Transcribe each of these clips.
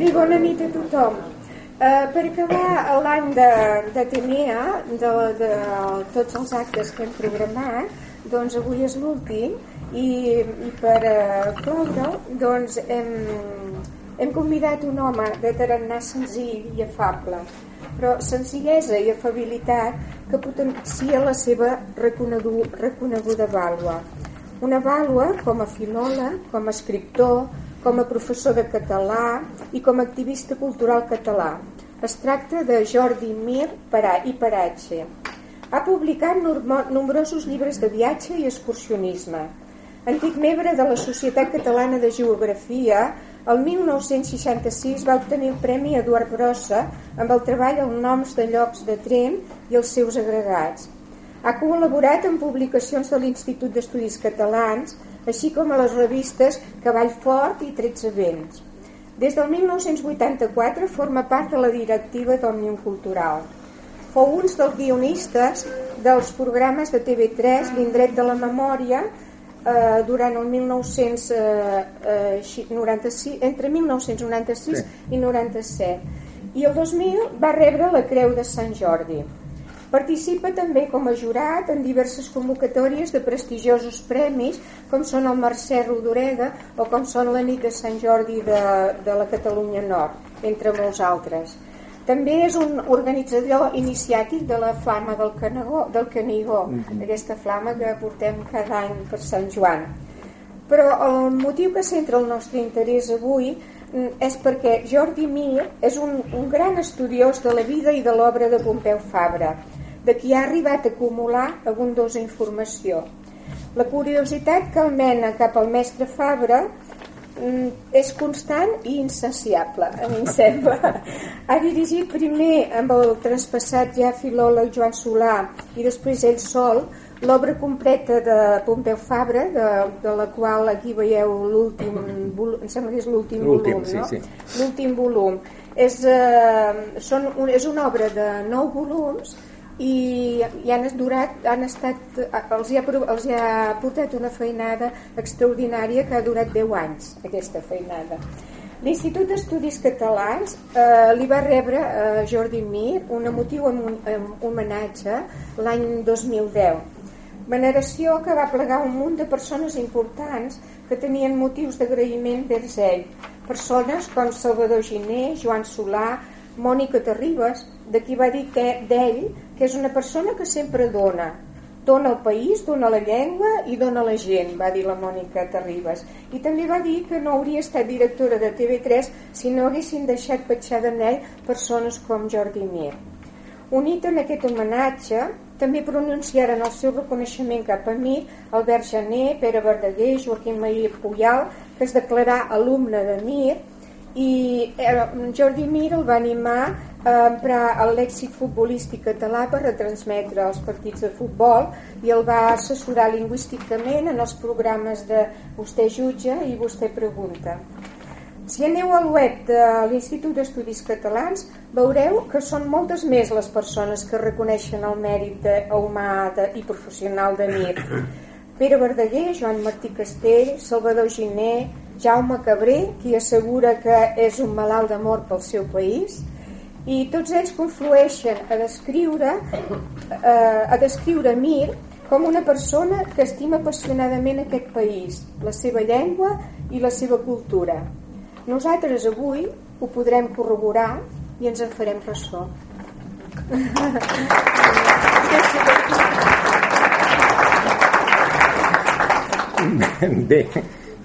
Bé, bona nit a tothom. Uh, per acabar l'any de, de de, de, de tots els actes que hem programat, doncs avui és l'últim i, i per uh, cloure doncs hem, hem convidat un home de tarannà senzill i afable, però senzillesa i afabilitat que potencia la seva reconeguda vàlua. Una vàlua com a filòleg, com a escriptor, com a professor de català i com a activista cultural català. Es tracta de Jordi Mir i Paratge. Ha publicat nombrosos llibres de viatge i excursionisme. Antic membre de la Societat Catalana de Geografia, el 1966 va obtenir el Premi Eduard Brossa amb el treball en noms de llocs de Trem i els seus agregats. Ha col·laborat en publicacions de l'Institut d'Estudis Catalans, així com a les revistes Cavall Fort i 13 Vents. Des del 1984 forma part de la directiva d'Òmnium Cultural. Fou un dels guionistes dels programes de TV3 L'indret de la memòria eh, durant el 1996, eh, eh, entre 1996 sí. i 97. I el 2000 va rebre la Creu de Sant Jordi. Participa també com a jurat en diverses convocatòries de prestigiosos premis com són el Mercè Rodoreda o com són la nit de Sant Jordi de, de la Catalunya Nord, entre molts altres. També és un organitzador iniciàtic de la flama del, Canagó, del Canigó, mm -hmm. aquesta flama que portem cada any per Sant Joan. Però el motiu que centra el nostre interès avui mm, és perquè Jordi Mir és un, un gran estudiós de la vida i de l'obra de Pompeu Fabra de qui ha arribat a acumular abundosa informació. La curiositat que el mena cap al mestre Fabra mm, és constant i insaciable, a mi em sembla. Ha dirigit primer amb el transpassat ja filòleg Joan Solà i després ell sol l'obra completa de Pompeu Fabra, de, de la qual aquí veieu l'últim volum, em sembla que és l'últim volum, sí, no? Sí. L'últim volum. És, eh, són, un, és una obra de nou volums i, i han, durat, han estat, els, hi ha, els hi ha portat una feinada extraordinària que ha durat 10 anys, aquesta feinada. L'Institut d'Estudis Catalans eh, li va rebre a eh, Jordi Mir un emotiu homenatge l'any 2010. Veneració que va plegar un munt de persones importants que tenien motius d'agraïment vers ell. Persones com Salvador Giné, Joan Solà, Mònica Terribas, de qui va dir que d'ell que és una persona que sempre dona dona el país, dona la llengua i dona la gent, va dir la Mònica Terribas. I també va dir que no hauria estat directora de TV3 si no haguessin deixat petjada en ell persones com Jordi Mir. Unit en aquest homenatge, també pronunciaren el seu reconeixement cap a mi Albert Jané, Pere Verdaguer, Joaquim Maria Puyal, que es declarà alumne de Mir, i eh, Jordi Mir el va animar emprar el lèxic futbolístic català per retransmetre els partits de futbol i el va assessorar lingüísticament en els programes de Vostè jutja i Vostè pregunta. Si aneu al web de l'Institut d'Estudis Catalans veureu que són moltes més les persones que reconeixen el mèrit humà i professional de Mir. Pere Verdaguer, Joan Martí Castell, Salvador Giné, Jaume Cabré, qui assegura que és un malalt d'amor pel seu país, i tots ells conflueixen a descriure, eh, a descriure Mir com una persona que estima apassionadament aquest país, la seva llengua i la seva cultura. Nosaltres avui ho podrem corroborar i ens en farem ressò. Bé,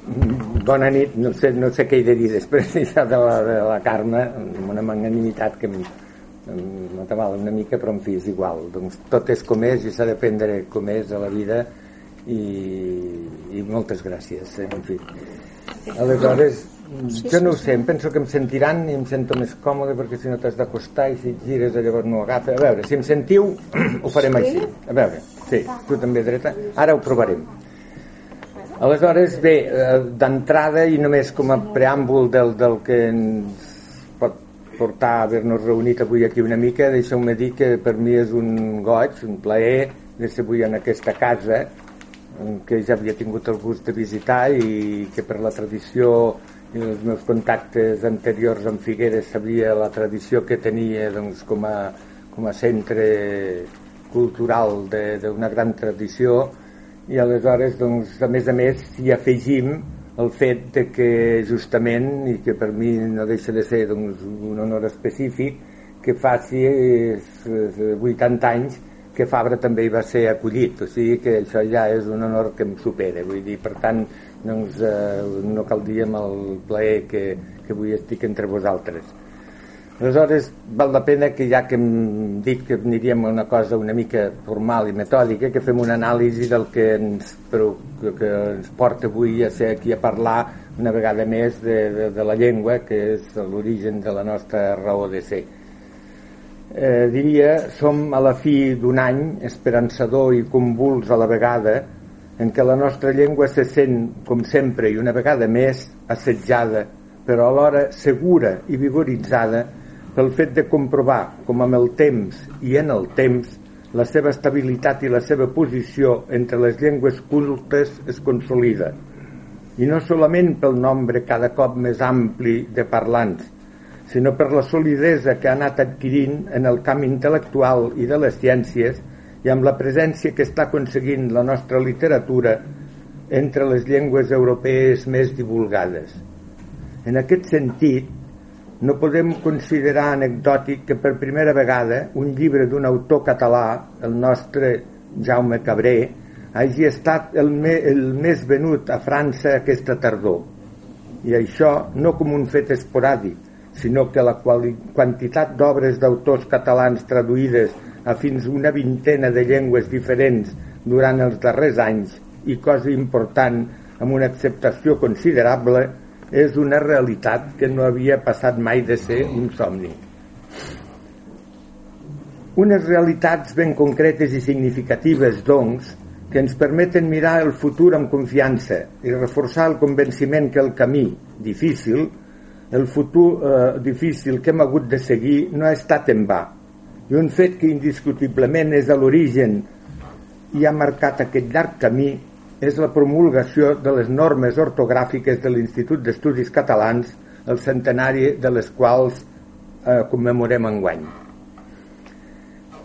bona nit, no sé, no sé què he de dir després de la, de la Carme, amb una magnanimitat que m'atabala una mica, però en fi, és igual. Doncs tot és com és i s'ha d'aprendre com és a la vida i, i moltes gràcies, eh? en fi. Aleshores, jo no ho sé, penso que em sentiran i em sento més còmode perquè si no t'has d'acostar i si et gires llavors no ho agafa. A veure, si em sentiu, ho farem així. A veure, sí, tu també dreta. Ara ho provarem. Aleshores, bé, eh, d'entrada i només com a preàmbul del, del que ens pot portar a haver-nos reunit avui aquí una mica, deixeu-me dir que per mi és un goig, un plaer de ser avui en aquesta casa que ja havia tingut el gust de visitar i que per la tradició i els meus contactes anteriors amb Figueres sabia la tradició que tenia doncs, com, a, com a centre cultural d'una gran tradició i aleshores doncs, a més a més hi afegim el fet de que justament i que per mi no deixa de ser doncs, un honor específic que faci 80 anys que Fabra també hi va ser acollit, o sigui que això ja és un honor que em supera, vull dir, per tant, doncs, eh, no cal dir amb el plaer que, que avui estic entre vosaltres. Aleshores, val la pena que ja que hem dit que aniríem a una cosa una mica formal i metòdica, que fem una anàlisi del que ens, que, que ens porta avui a ser aquí a parlar una vegada més de, de, de la llengua, que és l'origen de la nostra raó de ser. Eh, diria, som a la fi d'un any esperançador i convuls a la vegada en què la nostra llengua se sent, com sempre i una vegada més, assetjada, però alhora segura i vigoritzada pel fet de comprovar com amb el temps i en el temps la seva estabilitat i la seva posició entre les llengües cultes es consolida. I no solament pel nombre cada cop més ampli de parlants, sinó per la solidesa que ha anat adquirint en el camp intel·lectual i de les ciències i amb la presència que està aconseguint la nostra literatura entre les llengües europees més divulgades. En aquest sentit, no podem considerar anecdòtic que per primera vegada un llibre d'un autor català, el nostre Jaume Cabré, hagi estat el, me, el més venut a França aquesta tardor. I això no com un fet esporàdic, sinó que la quantitat d'obres d'autors catalans traduïdes a fins una vintena de llengües diferents durant els darrers anys i cosa important amb una acceptació considerable és una realitat que no havia passat mai de ser un somni. Unes realitats ben concretes i significatives, doncs, que ens permeten mirar el futur amb confiança i reforçar el convenciment que el camí, difícil, el futur eh, difícil que hem hagut de seguir no ha estat en va i un fet que indiscutiblement és a l'origen i ha marcat aquest llarg camí és la promulgació de les normes ortogràfiques de l'Institut d'Estudis Catalans, el centenari de les quals eh, commemorem enguany.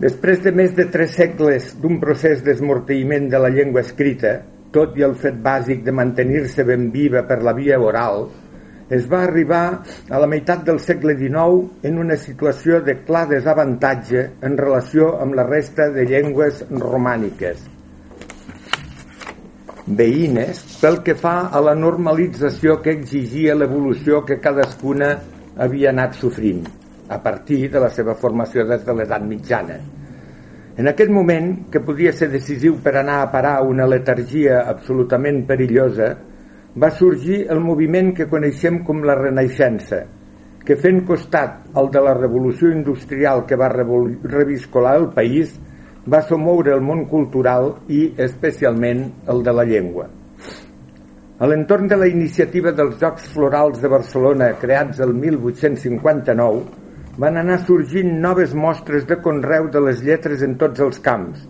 Després de més de tres segles d'un procés d'esmorteïment de la llengua escrita, tot i el fet bàsic de mantenir-se ben viva per la via oral, es va arribar a la meitat del segle XIX en una situació de clar desavantatge en relació amb la resta de llengües romàniques veïnes pel que fa a la normalització que exigia l'evolució que cadascuna havia anat sofrint a partir de la seva formació des de l'edat mitjana. En aquest moment, que podia ser decisiu per anar a parar una letargia absolutament perillosa, va sorgir el moviment que coneixem com la Renaixença, que fent costat al de la revolució industrial que va reviscolar el país, va somoure el món cultural i especialment el de la llengua. A l'entorn de la iniciativa dels Jocs Florals de Barcelona creats el 1859 van anar sorgint noves mostres de conreu de les lletres en tots els camps.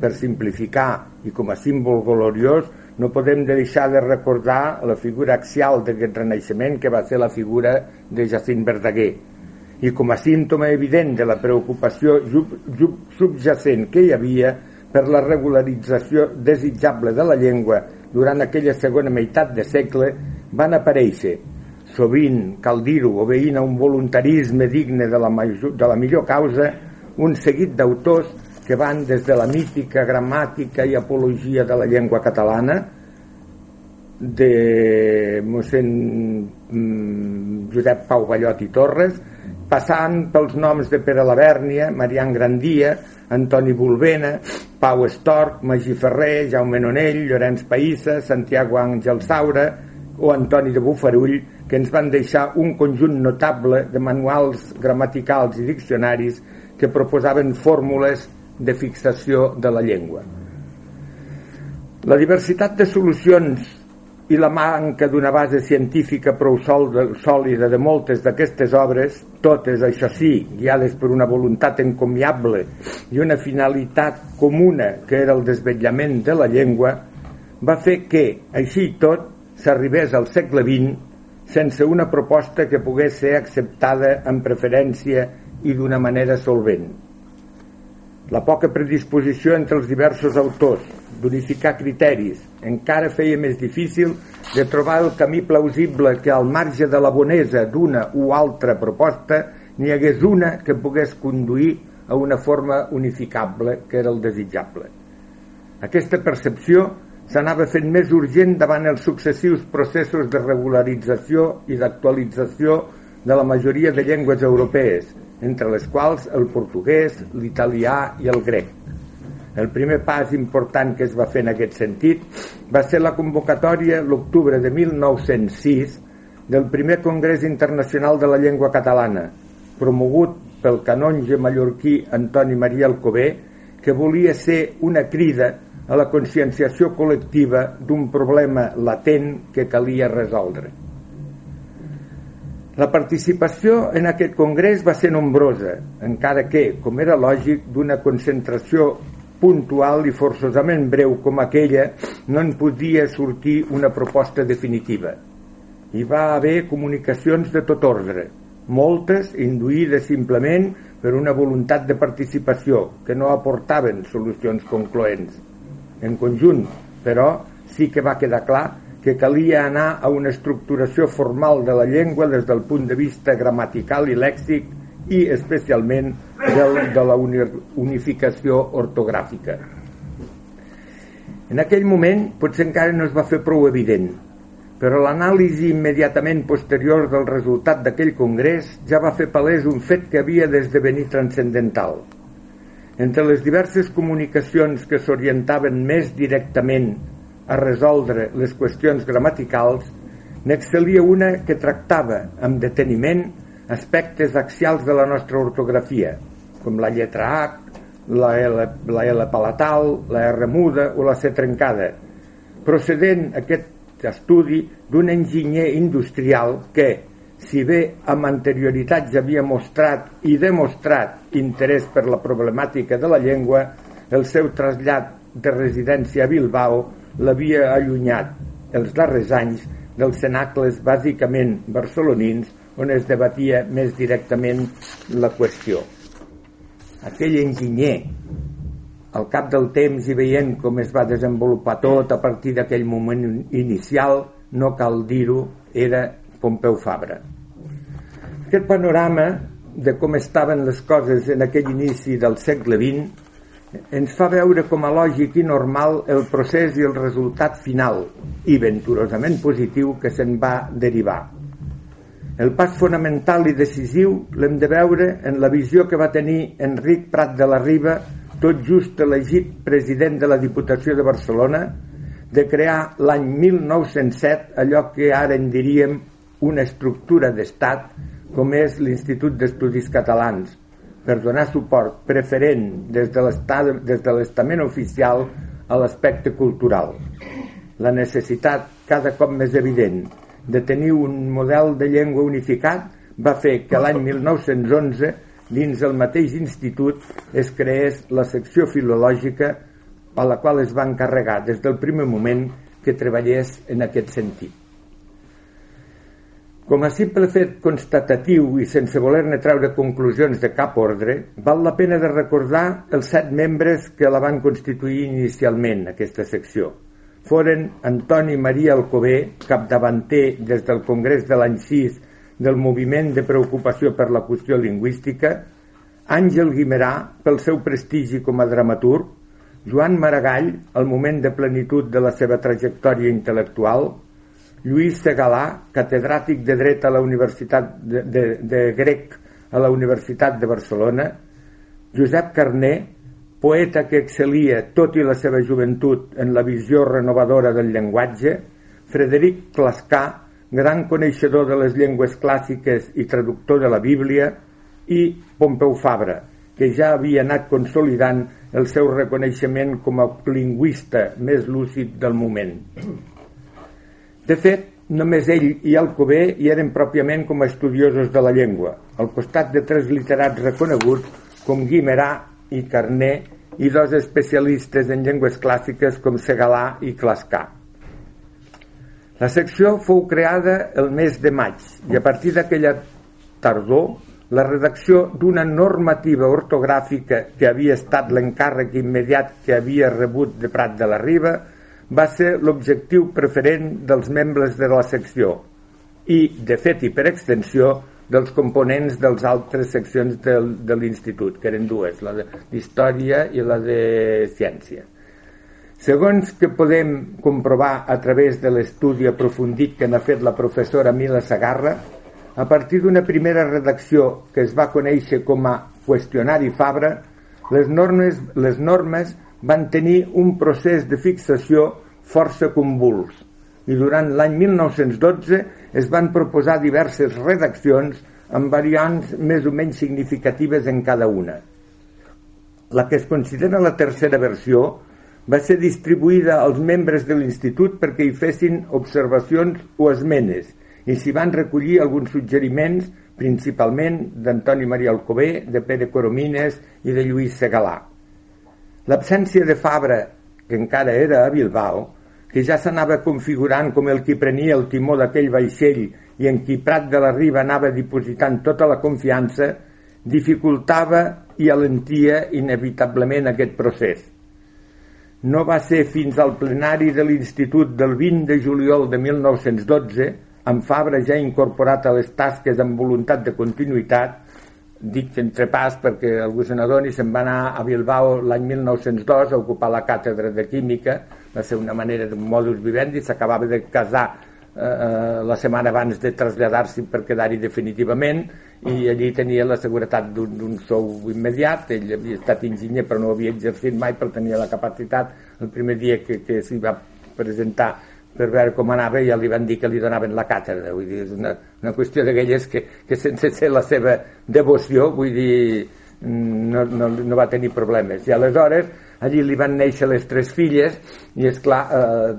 Per simplificar i com a símbol gloriós no podem deixar de recordar la figura axial d'aquest renaixement que va ser la figura de Jacint Verdaguer i com a símptoma evident de la preocupació subjacent que hi havia per la regularització desitjable de la llengua durant aquella segona meitat de segle van aparèixer. Sovint, cal dir-ho, obeint a un voluntarisme digne de la, major, de la millor causa, un seguit d'autors que van des de la mítica, gramàtica i apologia de la llengua catalana, de mossèn mm, Josep Pau Ballot i Torres, passant pels noms de Pere Lavèrnia, Marian Grandia, Antoni Volvena, Pau Estorc, Magí Ferrer, Jaume Nonell, Llorenç Païssa, Santiago Àngel Saura o Antoni de Bufarull, que ens van deixar un conjunt notable de manuals gramaticals i diccionaris que proposaven fórmules de fixació de la llengua. La diversitat de solucions i la manca d'una base científica prou sòlida de moltes d'aquestes obres, totes, això sí, guiades per una voluntat encomiable i una finalitat comuna que era el desvetllament de la llengua, va fer que, així i tot, s'arribés al segle XX sense una proposta que pogués ser acceptada amb preferència i d'una manera solvent. La poca predisposició entre els diversos autors d'unificar criteris encara feia més difícil de trobar el camí plausible que al marge de la bonesa d'una o altra proposta n'hi hagués una que pogués conduir a una forma unificable que era el desitjable. Aquesta percepció s'anava fent més urgent davant els successius processos de regularització i d'actualització de la majoria de llengües europees, entre les quals el portuguès, l'italià i el grec. El primer pas important que es va fer en aquest sentit va ser la convocatòria l'octubre de 1906 del primer Congrés Internacional de la Llengua Catalana, promogut pel canonge mallorquí Antoni Maria Alcobé, que volia ser una crida a la conscienciació col·lectiva d'un problema latent que calia resoldre. La participació en aquest congrés va ser nombrosa, encara que, com era lògic, d'una concentració puntual i forçosament breu com aquella no en podia sortir una proposta definitiva. Hi va haver comunicacions de tot ordre, moltes induïdes simplement per una voluntat de participació que no aportaven solucions concloents. En conjunt, però, sí que va quedar clar que calia anar a una estructuració formal de la llengua des del punt de vista gramatical i lèxic i especialment del, de la unificació ortogràfica. En aquell moment potser encara no es va fer prou evident, però l'anàlisi immediatament posterior del resultat d'aquell congrés ja va fer palès un fet que havia d'esdevenir transcendental. Entre les diverses comunicacions que s'orientaven més directament a resoldre les qüestions gramaticals, n'excel·lia una que tractava amb deteniment aspectes axials de la nostra ortografia, com la lletra H, la L, la L palatal, la R muda o la C trencada, procedent aquest estudi d'un enginyer industrial que, si bé amb anterioritat ja havia mostrat i demostrat interès per la problemàtica de la llengua, el seu trasllat de residència a Bilbao l'havia allunyat els darrers anys dels cenacles bàsicament barcelonins on es debatia més directament la qüestió. Aquell enginyer, al cap del temps i veient com es va desenvolupar tot a partir d'aquell moment inicial, no cal dir-ho, era Pompeu Fabra. Aquest panorama de com estaven les coses en aquell inici del segle XX ens fa veure com a lògic i normal el procés i el resultat final i venturosament positiu que se'n va derivar. El pas fonamental i decisiu l'hem de veure en la visió que va tenir Enric Prat de la Riba, tot just elegit president de la Diputació de Barcelona, de crear l'any 1907 allò que ara en diríem una estructura d'estat com és l'Institut d'Estudis Catalans, per donar suport preferent des de l'estament oficial a l'aspecte cultural. La necessitat cada cop més evident de tenir un model de llengua unificat va fer que l'any 1911 dins el mateix institut es creés la secció filològica a la qual es va encarregar des del primer moment que treballés en aquest sentit. Com a simple fet constatatiu i sense voler-ne treure conclusions de cap ordre, val la pena de recordar els set membres que la van constituir inicialment, aquesta secció. Foren Antoni Maria Alcobé, capdavanter des del Congrés de l'any 6 del Moviment de Preocupació per la Qüestió Lingüística, Àngel Guimerà, pel seu prestigi com a dramaturg, Joan Maragall, al moment de plenitud de la seva trajectòria intel·lectual, Lluís Segalà, catedràtic de dret a la Universitat de, de, de grec a la Universitat de Barcelona, Josep Carné, poeta que excel·lia tot i la seva joventut en la visió renovadora del llenguatge, Frederic Clascà, gran coneixedor de les llengües clàssiques i traductor de la Bíblia, i Pompeu Fabra, que ja havia anat consolidant el seu reconeixement com a lingüista més lúcid del moment. De fet, només ell i Alcobé hi eren pròpiament com a estudiosos de la llengua, al costat de tres literats reconeguts com Guimerà i Carné i dos especialistes en llengües clàssiques com Segalà i Clascà. La secció fou creada el mes de maig i a partir d'aquella tardor la redacció d'una normativa ortogràfica que havia estat l'encàrrec immediat que havia rebut de Prat de la Riba va ser l'objectiu preferent dels membres de la secció i, de fet i per extensió, dels components dels altres seccions del, de l'institut, que eren dues, la d'història i la de ciència. Segons que podem comprovar a través de l'estudi aprofundit que n'ha fet la professora Mila Sagarra, a partir d'una primera redacció que es va conèixer com a qüestionari Fabra, les normes, les normes van tenir un procés de fixació força convuls i durant l'any 1912 es van proposar diverses redaccions amb variants més o menys significatives en cada una. La que es considera la tercera versió va ser distribuïda als membres de l'Institut perquè hi fessin observacions o esmenes i s'hi van recollir alguns suggeriments principalment d'Antoni Maria Alcobé, de Pere Coromines i de Lluís Segalà. L'absència de Fabra, que encara era a Bilbao, que ja s'anava configurant com el qui prenia el timó d'aquell vaixell i en qui Prat de la Riba anava dipositant tota la confiança, dificultava i alentia inevitablement aquest procés. No va ser fins al plenari de l'Institut del 20 de juliol de 1912, amb Fabra ja incorporat a les tasques amb voluntat de continuïtat, dic entre pas perquè algú se n'adoni, se'n va anar a Bilbao l'any 1902 a ocupar la càtedra de Química, va ser una manera d'un modus vivendi, s'acabava de casar eh, eh, la setmana abans de traslladar-s'hi per quedar-hi definitivament i allí tenia la seguretat d'un sou immediat, ell havia estat enginyer però no havia exercit mai però tenia la capacitat. El primer dia que, que s'hi va presentar per veure com anava ja li van dir que li donaven la càtedra. Vull dir, és una, una qüestió d'aquelles que, que sense ser la seva devoció vull dir no, no, no va tenir problemes. I aleshores allí li van néixer les tres filles i és clar eh,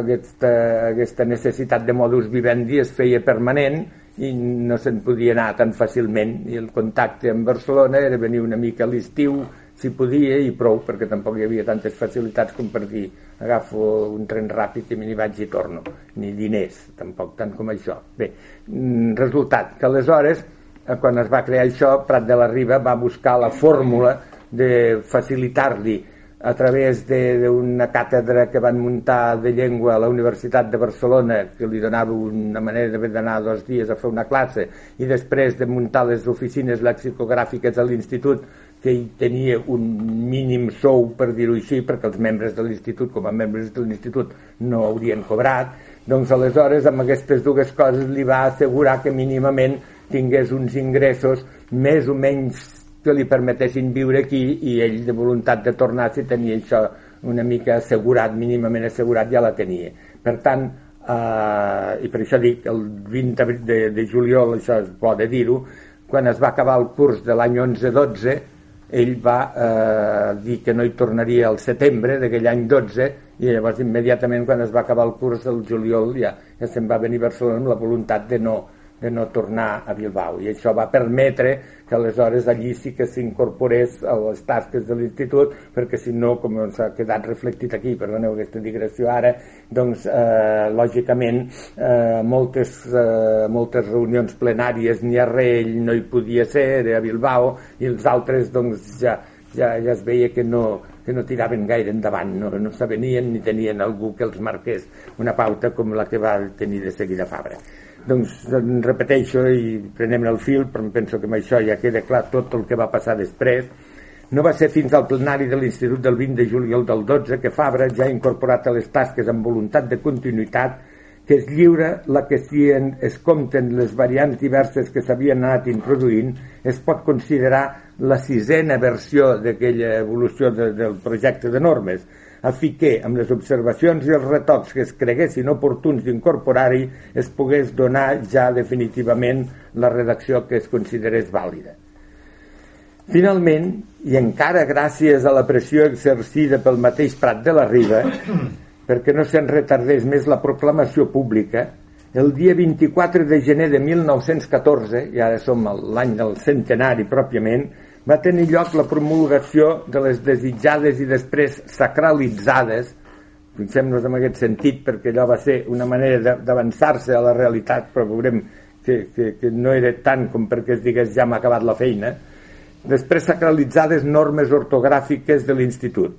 aquesta, aquesta necessitat de modus vivendi es feia permanent i no se'n podia anar tan fàcilment. I el contacte amb Barcelona era venir una mica a l'estiu si podia i prou perquè tampoc hi havia tantes facilitats com per dir agafo un tren ràpid i me n'hi vaig i torno. Ni diners, tampoc tant com això. Bé, mm, resultat que aleshores eh, quan es va crear això Prat de la Riba va buscar la fórmula de facilitar-li a través d'una càtedra que van muntar de llengua a la Universitat de Barcelona, que li donava una manera d'anar dos dies a fer una classe, i després de muntar les oficines lexicogràfiques a l'Institut, que ell tenia un mínim sou, per dir-ho així, perquè els membres de l'Institut, com a membres de l'Institut, no haurien cobrat, doncs aleshores amb aquestes dues coses li va assegurar que mínimament tingués uns ingressos més o menys que li permetessin viure aquí i ell de voluntat de tornar si tenia això una mica assegurat, mínimament assegurat ja la tenia. Per tant, eh, i per això dic, el 20 de, de juliol, això es pot dir-ho, quan es va acabar el curs de l'any 11-12, ell va eh, dir que no hi tornaria al setembre d'aquell any 12 i llavors immediatament quan es va acabar el curs del juliol ja, ja se'n va venir a Barcelona amb la voluntat de no, de no tornar a Bilbao i això va permetre que aleshores allí sí que s'incorporés a les tasques de l'institut perquè si no, com s'ha quedat reflectit aquí, perdoneu aquesta digressió ara, doncs eh, lògicament eh, moltes, eh, moltes reunions plenàries ni a Rell no hi podia ser, era a Bilbao i els altres doncs ja, ja, ja es veia que no, que no tiraven gaire endavant, no, no s'avenien ni tenien algú que els marqués una pauta com la que va tenir de seguida Fabra. Doncs repeteixo i prenem el fil, però penso que amb això ja queda clar tot el que va passar després. No va ser fins al plenari de l'Institut del 20 de juliol del 12 que Fabra, ja incorporat a les tasques amb voluntat de continuïtat, que es lliura la que si en es compten les variants diverses que s'havien anat introduint, es pot considerar la sisena versió d'aquella evolució de, del projecte de normes, a fi que, amb les observacions i els retocs que es creguessin oportuns d'incorporar-hi, es pogués donar ja definitivament la redacció que es considerés vàlida. Finalment, i encara gràcies a la pressió exercida pel mateix Prat de la Riba, perquè no se'n retardés més la proclamació pública, el dia 24 de gener de 1914, i ara som l'any del centenari pròpiament, va tenir lloc la promulgació de les desitjades i després sacralitzades fixem-nos en aquest sentit perquè allò va ser una manera d'avançar-se a la realitat però veurem que, que, que no era tant com perquè es digués ja m'ha acabat la feina després sacralitzades normes ortogràfiques de l'institut.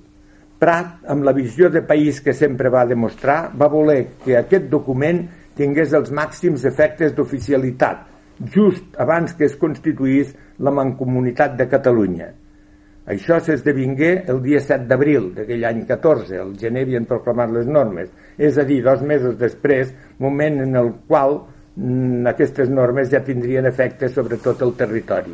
Prat, amb la visió de país que sempre va demostrar, va voler que aquest document tingués els màxims efectes d'oficialitat, just abans que es constituís la Mancomunitat de Catalunya. Això s'esdevingué el dia 7 d'abril d'aquell any 14, el gener havien proclamat les normes, és a dir, dos mesos després, moment en el qual mm, aquestes normes ja tindrien efecte sobre tot el territori.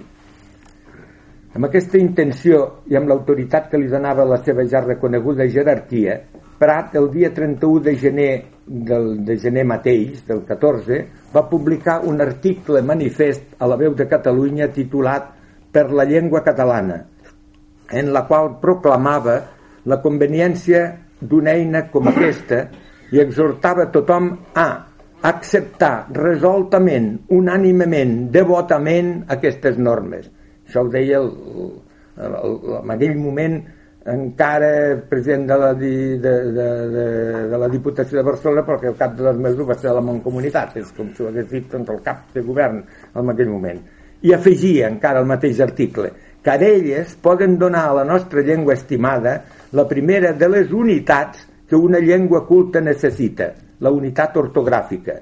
Amb aquesta intenció i amb l'autoritat que li donava la seva ja reconeguda jerarquia, Prat, el dia 31 de gener del, de gener mateix, del 14, va publicar un article manifest a la veu de Catalunya titulat Per la llengua catalana, en la qual proclamava la conveniència d'una eina com aquesta i exhortava tothom a acceptar resoltament, unànimement, devotament aquestes normes. Això ho deia el, el, el, en aquell moment encara president de la, de, de, de, de la Diputació de Barcelona perquè al cap de dos mesos va ser la Mancomunitat és com si ho hagués dit doncs, el cap de govern en aquell moment. I afegia encara el mateix article que elles poden donar a la nostra llengua estimada la primera de les unitats que una llengua culta necessita, la unitat ortogràfica.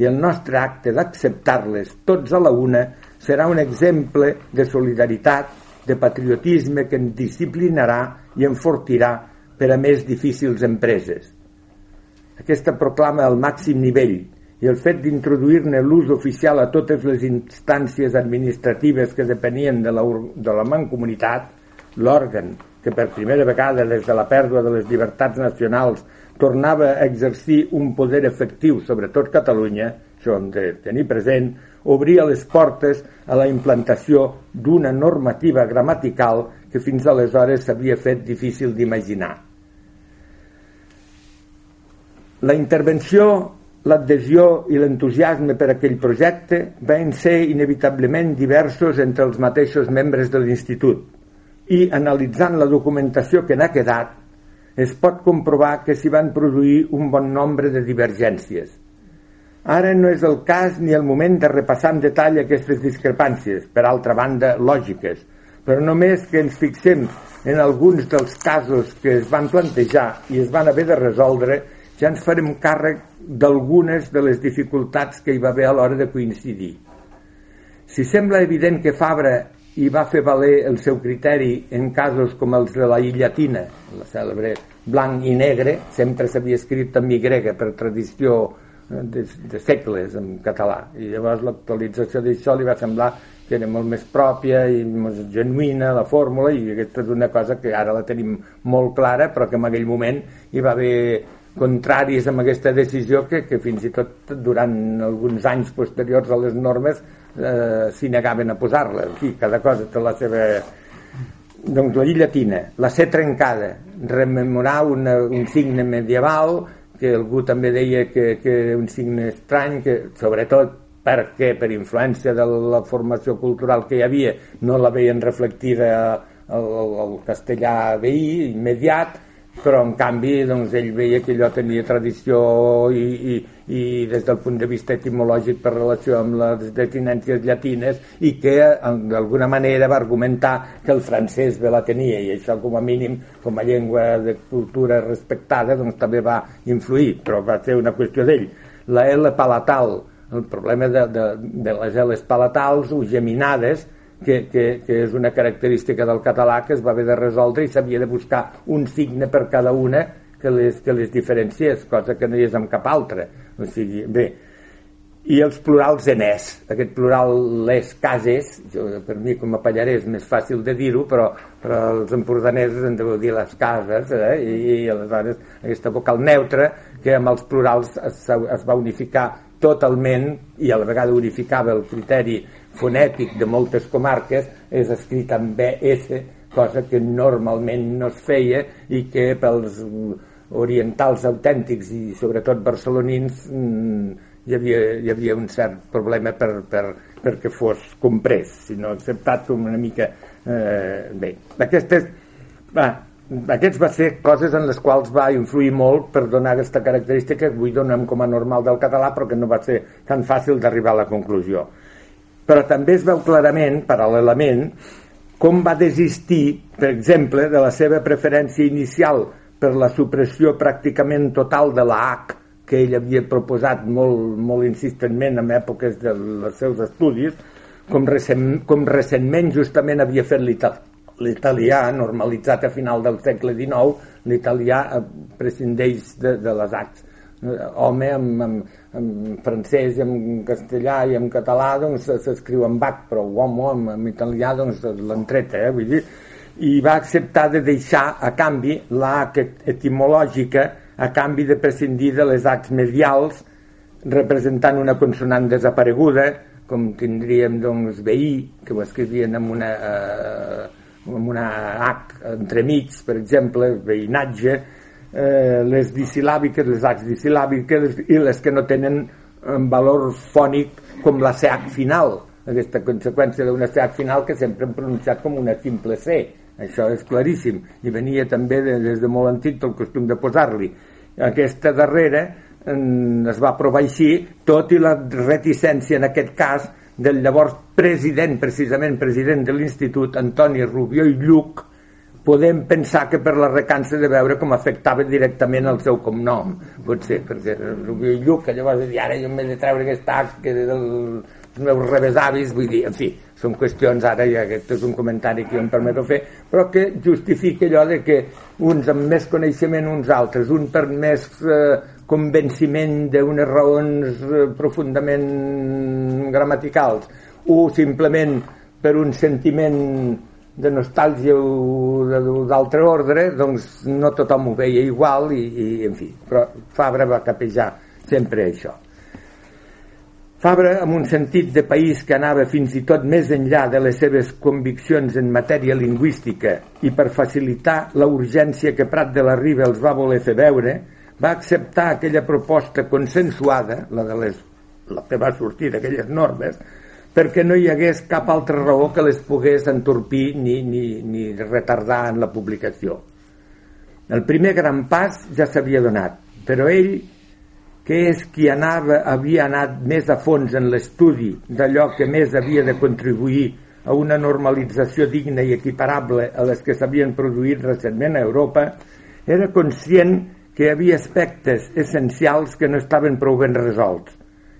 I el nostre acte d'acceptar-les tots a la una serà un exemple de solidaritat, de patriotisme que ens disciplinarà i enfortirà per a més difícils empreses. Aquesta proclama al màxim nivell i el fet d'introduir-ne l'ús oficial a totes les instàncies administratives que depenien de la, de la Mancomunitat, l'òrgan que per primera vegada des de la pèrdua de les llibertats nacionals tornava a exercir un poder efectiu sobre tot Catalunya, això hem de tenir present, obria les portes a la implantació d'una normativa gramatical que fins aleshores s'havia fet difícil d'imaginar. La intervenció, l'adhesió i l'entusiasme per aquell projecte van ser inevitablement diversos entre els mateixos membres de l'Institut i, analitzant la documentació que n'ha quedat, es pot comprovar que s'hi van produir un bon nombre de divergències Ara no és el cas ni el moment de repassar en detall aquestes discrepàncies, per altra banda lògiques, però només que ens fixem en alguns dels casos que es van plantejar i es van haver de resoldre, ja ens farem càrrec d'algunes de les dificultats que hi va haver a l'hora de coincidir. Si sembla evident que Fabra hi va fer valer el seu criteri en casos com els de la Illatina, la cèlebre blanc i negre, sempre s'havia escrit mi grega per tradició de, de segles en català. I llavors l'actualització d'això li va semblar que era molt més pròpia i més genuïna la fórmula i aquesta és una cosa que ara la tenim molt clara però que en aquell moment hi va haver contraris amb aquesta decisió que, que fins i tot durant alguns anys posteriors a les normes eh, s'hi negaven a posar-la. En fi, cada cosa té la seva doncs la llatina, la ser trencada rememorar una, un signe medieval que algú també deia que, que era un signe estrany, que sobretot perquè per influència de la formació cultural que hi havia no la veien reflectida al, al castellà veí, immediat, però en canvi doncs, ell veia que allò tenia tradició i, i, i des del punt de vista etimològic per relació amb les detinències llatines i que d'alguna manera va argumentar que el francès bé la tenia i això com a mínim com a llengua de cultura respectada doncs també va influir però va ser una qüestió d'ell. La L palatal el problema de, de, de les L's palatals o geminades que, que, que és una característica del català que es va haver de resoldre i s'havia de buscar un signe per cada una que les, que les diferenciés, cosa que no hi és amb cap altra. O sigui, bé, i els plurals enès, aquest plural les cases, jo, per mi com a pallarès és més fàcil de dir-ho, però, però els empordanesos en deu dir les cases, eh? I, i aleshores aquesta vocal neutra que amb els plurals es, es va unificar totalment i a la vegada unificava el criteri fonètic de moltes comarques és escrit amb BS, cosa que normalment no es feia i que pels orientals autèntics i sobretot barcelonins mm, hi havia, hi havia un cert problema per, per, perquè fos comprès, si no acceptat com una mica... Eh, bé, aquestes... Va, aquests va ser coses en les quals va influir molt per donar aquesta característica que avui donem com a normal del català però que no va ser tan fàcil d'arribar a la conclusió però també es veu clarament, paral·lelament com va desistir, per exemple, de la seva preferència inicial per la supressió pràcticament total de la H que ell havia proposat molt, molt insistentment en èpoques dels seus estudis, com, recent, com recentment justament havia fet l'italià, normalitzat a final del segle XIX, l'italià eh, prescindeix de, de les Hs. Home, en, en, en francès, en castellà i en català doncs s'escriu en bac, però homo en, en italià doncs l'entreta, eh? vull dir, i va acceptar de deixar a canvi la etimològica a canvi de prescindir de les Hs medials representant una consonant desapareguda com tindríem doncs veí que ho escrivien amb una eh, amb una H entremig per exemple, veïnatge eh, les disilàbiques les Hs disilàbiques i les que no tenen un valor fònic com la CH final. Aquesta conseqüència d'una CH final que sempre hem pronunciat com una simple C. Això és claríssim. I venia també de, des de molt antic el costum de posar-li. Aquesta darrera es va aprovar així, tot i la reticència en aquest cas del llavors president, precisament president de l'Institut, Antoni Rubió i Lluc, podem pensar que per la recança de veure com afectava directament el seu cognom, potser, perquè Rubió i Lluc, llavors dir, ara jo m'he de treure aquest act que del, els meus rebesavis, vull dir, en fi, són qüestions, ara ja aquest és un comentari que jo em permeto fer, però que justifica allò de que uns amb més coneixement uns altres, un per més eh, convenciment d'unes raons eh, profundament gramaticals, o simplement per un sentiment de nostàlgia d'altre ordre, doncs no tothom ho veia igual i, i en fi, però Fabra va capejar sempre això. Fabra, amb un sentit de país que anava fins i tot més enllà de les seves conviccions en matèria lingüística i per facilitar la urgència que Prat de la Riba els va voler fer veure, va acceptar aquella proposta consensuada, la, de les, la que va sortir d'aquelles normes, perquè no hi hagués cap altra raó que les pogués entorpir ni, ni, ni retardar en la publicació. El primer gran pas ja s'havia donat, però ell que és qui anava, havia anat més a fons en l'estudi d'allò que més havia de contribuir a una normalització digna i equiparable a les que s'havien produït recentment a Europa, era conscient que hi havia aspectes essencials que no estaven prou ben resolts,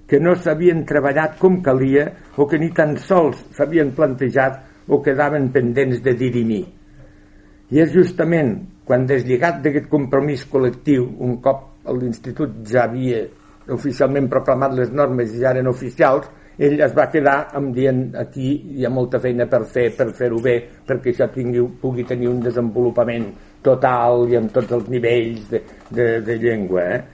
que no s'havien treballat com calia o que ni tan sols s'havien plantejat o quedaven pendents de dirimir. I és justament quan deslligat d'aquest compromís col·lectiu, un cop l'institut ja havia oficialment proclamat les normes i ja eren oficials, ell es va quedar amb dient aquí hi ha molta feina per fer, per fer-ho bé, perquè això tingui, pugui tenir un desenvolupament total i amb tots els nivells de, de, de llengua. Eh?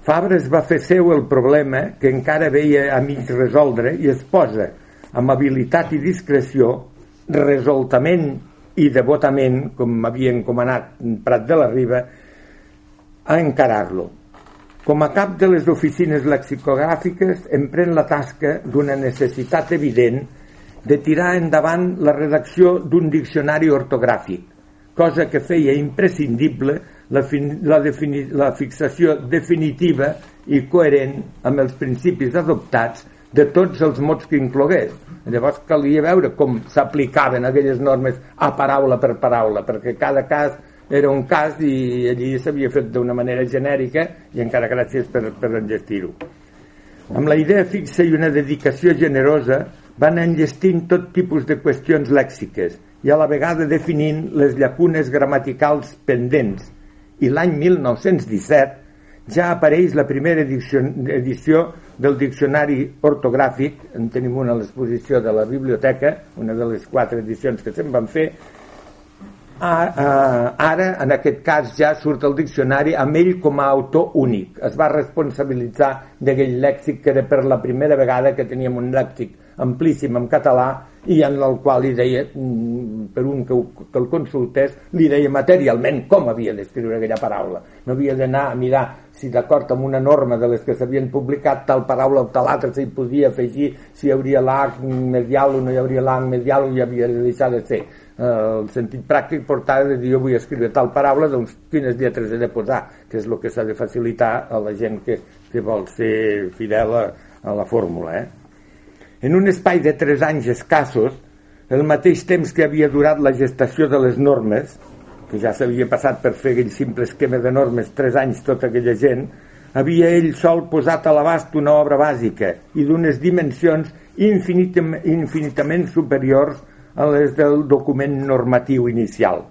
Fabra es va fer seu el problema que encara veia a mig resoldre i es posa amb habilitat i discreció, resoltament i devotament, com havia encomanat Prat de la Riba, a encarar-lo. Com a cap de les oficines lexicogràfiques emprèn la tasca d'una necessitat evident de tirar endavant la redacció d'un diccionari ortogràfic, cosa que feia imprescindible la, la, la fixació definitiva i coherent amb els principis adoptats de tots els mots que inclogués. Llavors calia veure com s'aplicaven aquelles normes a paraula per paraula, perquè cada cas era un cas i allí s'havia fet d'una manera genèrica i encara gràcies per, per enllestir-ho. Amb la idea fixa i una dedicació generosa van enllestint tot tipus de qüestions lèxiques i a la vegada definint les llacunes gramaticals pendents i l'any 1917 ja apareix la primera edició, edició del diccionari ortogràfic, en tenim una a l'exposició de la biblioteca, una de les quatre edicions que se'n van fer, ara, en aquest cas, ja surt el diccionari amb ell com a autor únic. Es va responsabilitzar d'aquell lèxic que era per la primera vegada que teníem un lèxic amplíssim en català i en el qual li deia, mm, per un que, que el consultés, li deia materialment com havia d'escriure aquella paraula. No havia d'anar a mirar si d'acord amb una norma de les que s'havien publicat tal paraula o tal altra s'hi podia afegir si hi hauria l'H medial o no hi hauria l'H medial hi havia de deixar de ser el sentit pràctic portava de dir jo vull escriure tal paraula, doncs quines lletres he de posar, que és el que s'ha de facilitar a la gent que, que vol ser fidel a, a la fórmula. Eh? En un espai de tres anys escassos, el mateix temps que havia durat la gestació de les normes, que ja s'havia passat per fer aquell simple esquema de normes tres anys tota aquella gent, havia ell sol posat a l'abast una obra bàsica i d'unes dimensions infinitament, infinitament superiors a les del document normatiu inicial.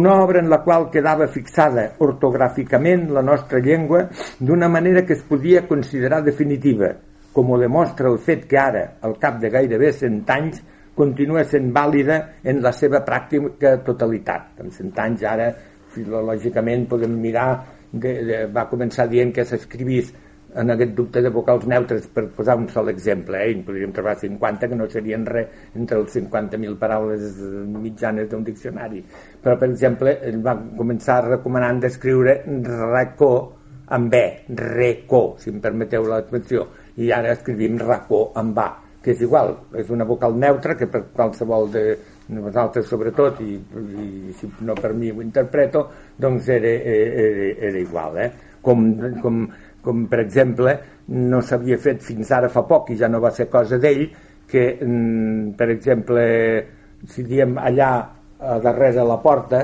Una obra en la qual quedava fixada ortogràficament la nostra llengua d'una manera que es podia considerar definitiva, com ho demostra el fet que ara, al cap de gairebé cent anys, continua sent vàlida en la seva pràctica totalitat. En cent anys ara, filològicament, podem mirar, de, de, va començar dient que s'escrivís en aquest dubte de vocals neutres per posar un sol exemple eh? en podríem trobar 50 que no serien res entre els 50.000 paraules mitjanes d'un diccionari però per exemple va començar recomanant d'escriure racó amb B, recó si em permeteu l'expressió i ara escrivim racó amb A que és igual, és una vocal neutra que per qualsevol de nosaltres sobretot i, i si no per mi ho interpreto doncs era, era, era igual eh? com, com com per exemple no s'havia fet fins ara fa poc i ja no va ser cosa d'ell que mm, per exemple si diem allà a darrere la porta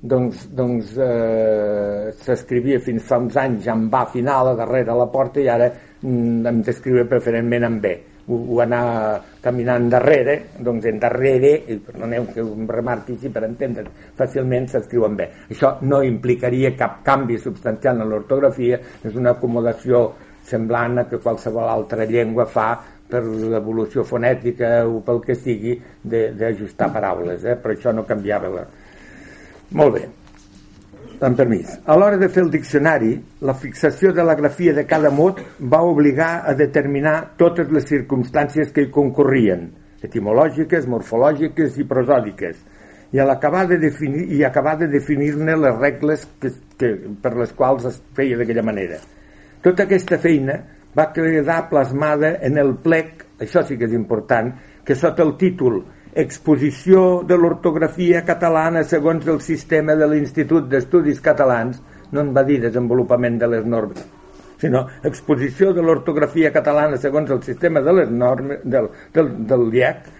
doncs, doncs eh, s'escrivia fins fa uns anys amb va final a darrere la porta i ara mm, hem d'escriure preferentment amb B o, o anar caminant darrere, doncs en darrere, i perdoneu que ho remarqui així per entendre fàcilment, s'escriuen bé. Això no implicaria cap canvi substancial en l'ortografia, és una acomodació semblant a que qualsevol altra llengua fa per l'evolució fonètica o pel que sigui d'ajustar paraules, eh? però això no canviava la... Molt bé amb permís. A l'hora de fer el diccionari, la fixació de la grafia de cada mot va obligar a determinar totes les circumstàncies que hi concorrien, etimològiques, morfològiques i prosòdiques, i, a acabar de definir, i acabar de definir-ne les regles que, que, per les quals es feia d'aquella manera. Tota aquesta feina va quedar plasmada en el plec, això sí que és important, que sota el títol exposició de l'ortografia catalana segons el sistema de l'Institut d'Estudis Catalans, no en va dir desenvolupament de les normes, sinó exposició de l'ortografia catalana segons el sistema de les normes del, del, del IEC,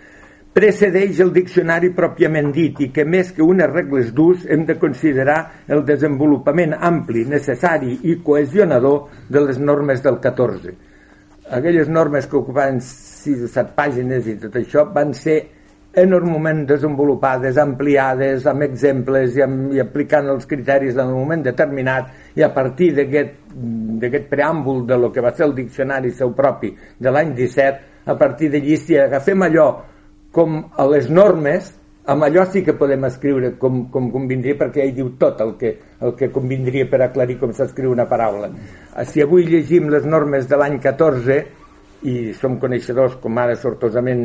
precedeix el diccionari pròpiament dit i que més que unes regles d'ús hem de considerar el desenvolupament ampli, necessari i cohesionador de les normes del 14. Aquelles normes que ocupaven 6 o 7 pàgines i tot això van ser enormement desenvolupades, ampliades, amb exemples i, amb, i aplicant els criteris en un moment determinat i a partir d'aquest preàmbul de lo que va ser el diccionari seu propi de l'any 17, a partir d'allí si agafem allò com a les normes, amb allò sí que podem escriure com, com convindria perquè ell diu tot el que, el que convindria per aclarir com s'escriu una paraula. Si avui llegim les normes de l'any 14, i som coneixedors com ara sortosament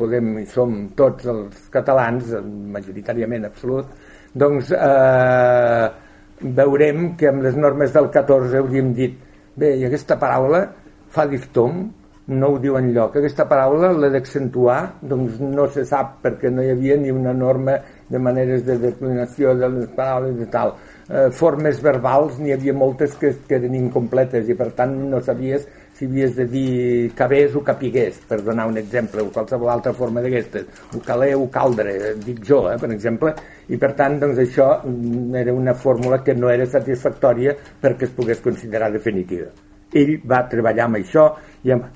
podem i som tots els catalans majoritàriament absolut doncs eh, veurem que amb les normes del 14 hauríem dit bé, i aquesta paraula fa diftom no ho diu enlloc aquesta paraula l'he d'accentuar doncs no se sap perquè no hi havia ni una norma de maneres de declinació de les paraules i tal. Eh, formes verbals n'hi havia moltes que, que eren incompletes i per tant no sabies si havies de dir cabés o capigués, per donar un exemple, o qualsevol altra forma d'aquestes, o caler o caldre, dic jo, eh, per exemple, i per tant doncs, això era una fórmula que no era satisfactòria perquè es pogués considerar definitiva. Ell va treballar amb això i, amb,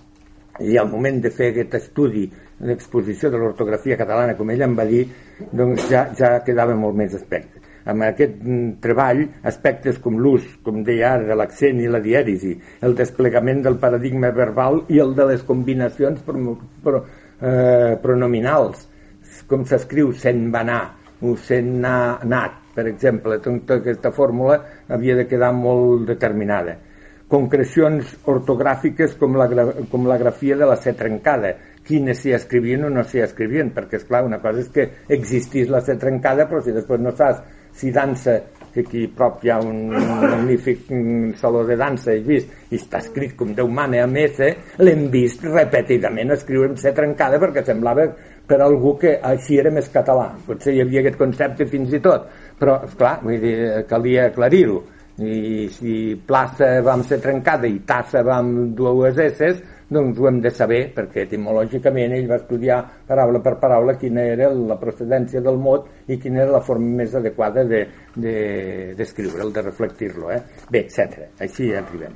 i al moment de fer aquest estudi d'exposició de l'ortografia catalana, com ell em va dir, doncs ja, ja quedava molt més aspecte amb aquest mm, treball aspectes com l'ús, com deia ara, de l'accent i la dièrisi, el desplegament del paradigma verbal i el de les combinacions pro, pro, eh, pronominals, com s'escriu se'n va anar o se'n ha anat, per exemple. Tota aquesta fórmula havia de quedar molt determinada. Concrecions ortogràfiques com la, com la grafia de la C trencada, quines s'hi escrivien o no s'hi escrivien, perquè, és clar una cosa és que existís la C trencada, però si després no saps si dansa que aquí prop hi ha un, magnífic saló de dansa, he vist, i està escrit com Déu mana a més, eh? l'hem vist repetidament escriure ser trencada perquè semblava per algú que així era més català. Potser hi havia aquest concepte fins i tot, però, esclar, vull dir, calia aclarir-ho. I si plaça va amb ser trencada i tassa va amb dues esses, doncs ho hem de saber, perquè etimològicament ell va estudiar paraula per paraula quina era la procedència del mot i quina era la forma més adequada d'escriure'l, de, de, de reflectir-lo. Eh? Bé, etc. Així arribem.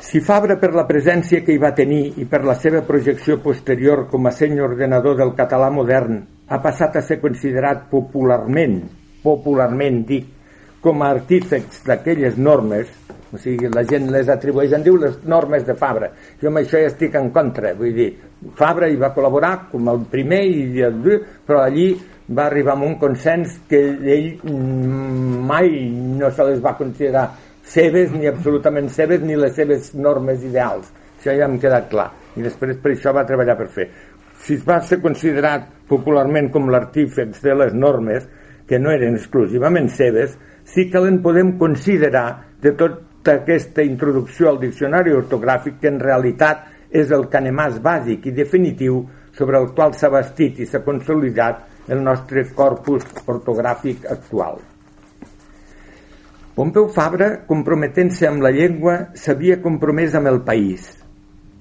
Si Fabra, per la presència que hi va tenir i per la seva projecció posterior com a seny ordenador del català modern, ha passat a ser considerat popularment, popularment dic, com a artífex d'aquelles normes, o sigui, la gent les atribueix, en diu les normes de Fabra. Jo amb això ja estic en contra, vull dir, Fabra hi va col·laborar com el primer, i el, però allí va arribar a un consens que ell mm, mai no se les va considerar seves, ni absolutament seves, ni les seves normes ideals. Això ja em queda clar. I després per això va treballar per fer. Si es va ser considerat popularment com l'artífex de les normes, que no eren exclusivament seves, sí que en podem considerar de tota aquesta introducció al diccionari ortogràfic que en realitat és el canemàs bàsic i definitiu sobre el qual s'ha bastit i s'ha consolidat el nostre corpus ortogràfic actual. Pompeu Fabra, comprometent-se amb la llengua, s'havia compromès amb el país,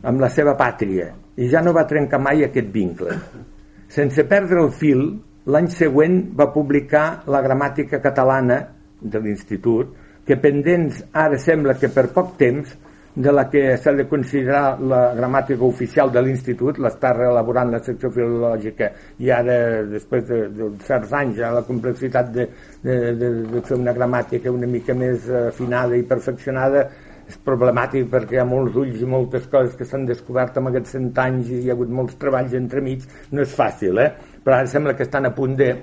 amb la seva pàtria, i ja no va trencar mai aquest vincle. Sense perdre el fil, l'any següent va publicar la gramàtica catalana de l'Institut, que pendents ara sembla que per poc temps de la que s'ha de considerar la gramàtica oficial de l'Institut, l'està reelaborant la secció filològica i ara, després de, de certs anys, ja la complexitat de, de, de, de fer una gramàtica una mica més afinada i perfeccionada és problemàtic perquè hi ha molts ulls i moltes coses que s'han descobert en aquests cent anys i hi ha hagut molts treballs entremig, no és fàcil, eh? però ara sembla que estan a punt de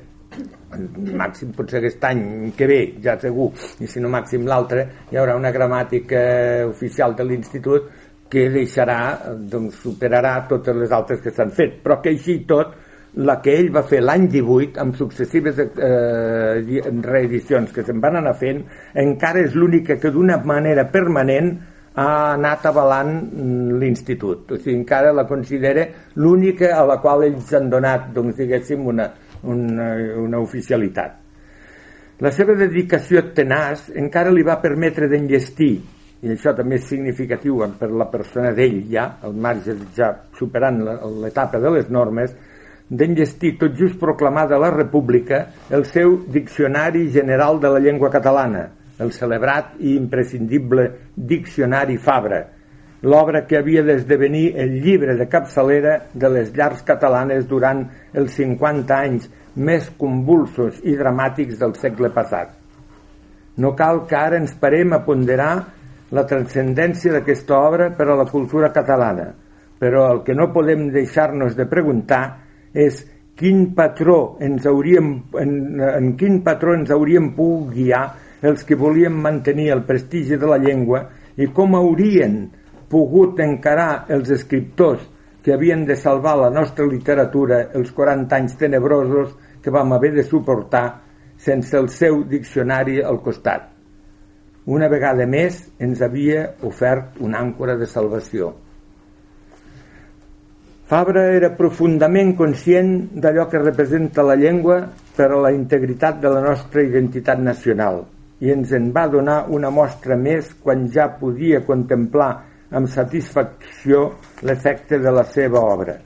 màxim potser aquest any que ve, ja segur, i si no màxim l'altre, hi haurà una gramàtica oficial de l'institut que deixarà, doncs superarà totes les altres que s'han fet, però que així tot la que ell va fer l'any 18 amb successives eh, reedicions que se'n van anar fent encara és l'única que d'una manera permanent ha anat avalant l'institut. O sigui, encara la considera l'única a la qual ells han donat doncs diguéssim una, una, una oficialitat. La seva dedicació tenaç encara li va permetre d'enllestir, i això també és significatiu per la persona d'ell ja, al marge ja superant l'etapa de les normes, d'enllestir tot just proclamada la República el seu Diccionari General de la Llengua Catalana, el celebrat i imprescindible Diccionari Fabra, l'obra que havia d'esdevenir el llibre de capçalera de les llars catalanes durant els 50 anys més convulsos i dramàtics del segle passat. No cal que ara ens parem a ponderar la transcendència d'aquesta obra per a la cultura catalana, però el que no podem deixar-nos de preguntar és quin patró ens hauríem, en, en quin patró ens hauríem pogut guiar els que volíem mantenir el prestigi de la llengua i com haurien pogut encarar els escriptors que havien de salvar la nostra literatura els 40 anys tenebrosos que vam haver de suportar sense el seu diccionari al costat. Una vegada més ens havia ofert una àncora de salvació. Fabra era profundament conscient d'allò que representa la llengua per a la integritat de la nostra identitat nacional i ens en va donar una mostra més quan ja podia contemplar amb satisfacció l'efecte de la seva obra.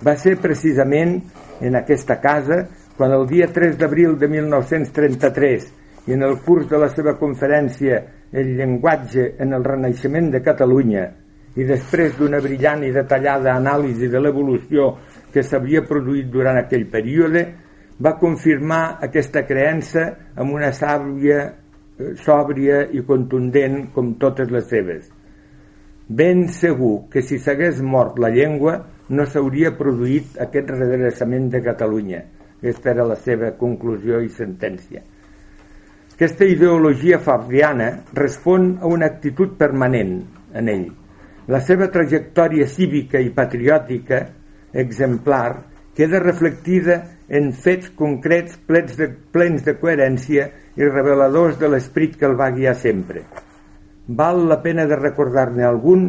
Va ser precisament en aquesta casa quan el dia 3 d'abril de 1933 i en el curs de la seva conferència El llenguatge en el renaixement de Catalunya i després d'una brillant i detallada anàlisi de l'evolució que s'havia produït durant aquell període, va confirmar aquesta creença amb una sàvia eh, sòbria i contundent com totes les seves. Ben segur que si s'hagués mort la llengua no s'hauria produït aquest redreçament de Catalunya. Aquesta era la seva conclusió i sentència. Aquesta ideologia fabriana respon a una actitud permanent en ell, la seva trajectòria cívica i patriòtica exemplar queda reflectida en fets concrets plens de, plens de coherència i reveladors de l'esperit que el va guiar sempre. Val la pena de recordar-ne algun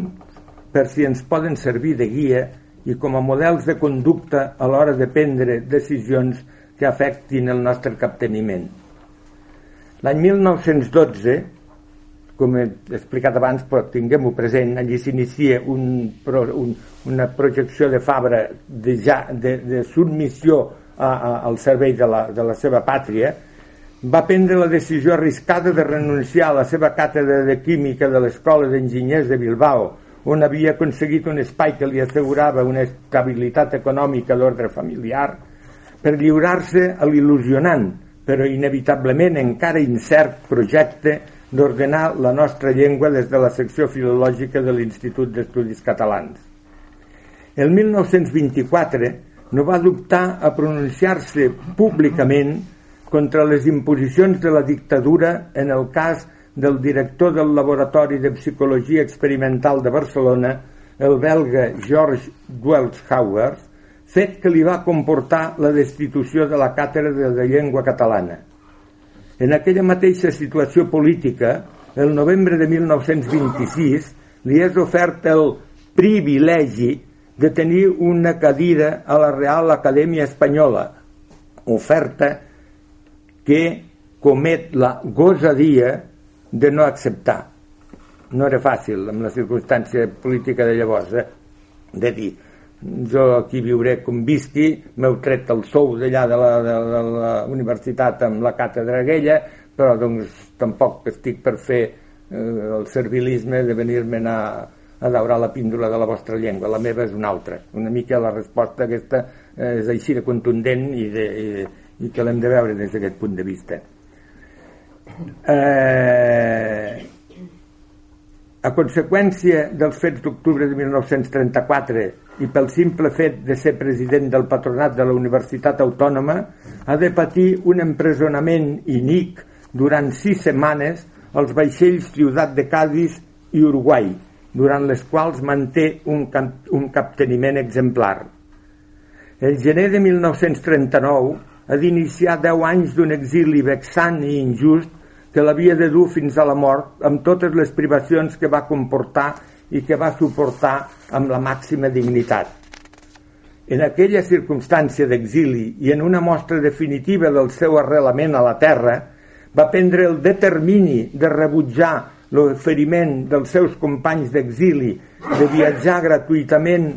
per si ens poden servir de guia i com a models de conducta a l'hora de prendre decisions que afectin el nostre capteniment. L'any 1912, com he explicat abans, però tinguem-ho present, allí s'inicia un, un, una projecció de Fabra de, ja, de, de submissió a, a, al servei de la, de la seva pàtria, va prendre la decisió arriscada de renunciar a la seva càtedra de química de l'Escola d'Enginyers de Bilbao, on havia aconseguit un espai que li assegurava una estabilitat econòmica d'ordre familiar, per lliurar-se a l'il·lusionant, però inevitablement encara incert projecte d'ordenar la nostra llengua des de la secció filològica de l'Institut d'Estudis Catalans. El 1924 no va dubtar a pronunciar-se públicament contra les imposicions de la dictadura en el cas del director del Laboratori de Psicologia Experimental de Barcelona, el belga George Welshauer, fet que li va comportar la destitució de la càtedra de llengua catalana. En aquella mateixa situació política, el novembre de 1926, li és ofert el privilegi de tenir una cadira a la Real Acadèmia Espanyola, oferta que comet la gosadia de no acceptar. No era fàcil amb la circumstància política de llavors, eh? de dir, jo aquí viuré com visqui, m'heu tret el sou d'allà de, la, de, de la universitat amb la càtedra aquella, però doncs tampoc estic per fer eh, el servilisme de venir-me a a daurar la píndola de la vostra llengua, la meva és una altra. Una mica la resposta aquesta eh, és així de contundent i, de, i, i que l'hem de veure des d'aquest punt de vista. Eh, a conseqüència dels fets d'octubre de 1934 i pel simple fet de ser president del patronat de la Universitat Autònoma, ha de patir un empresonament inic durant sis setmanes als vaixells Ciutat de Cádiz i Uruguai, durant les quals manté un, cap, un capteniment exemplar. El gener de 1939 ha d'iniciar 10 anys d'un exili vexant i injust que l'havia de dur fins a la mort amb totes les privacions que va comportar i que va suportar amb la màxima dignitat. En aquella circumstància d'exili i en una mostra definitiva del seu arrelament a la terra, va prendre el determini de rebutjar l'oferiment dels seus companys d'exili de viatjar gratuïtament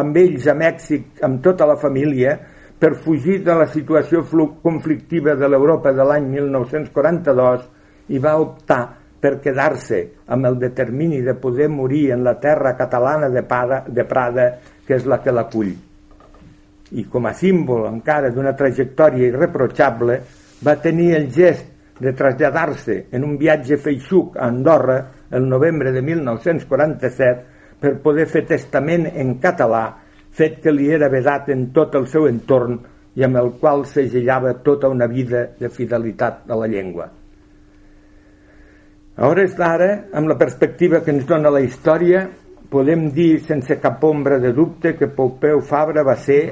amb ells a Mèxic amb tota la família per fugir de la situació conflictiva de l'Europa de l'any 1942 i va optar per quedar-se amb el determini de poder morir en la terra catalana de, Para, de Prada, que és la que l'acull. I com a símbol encara d'una trajectòria irreprotxable, va tenir el gest de traslladar-se en un viatge feixuc a Andorra el novembre de 1947 per poder fer testament en català, fet que li era vedat en tot el seu entorn i amb el qual segellava tota una vida de fidelitat a la llengua. A hores d'ara, amb la perspectiva que ens dona la història, podem dir sense cap ombra de dubte que Pompeu Fabra va ser,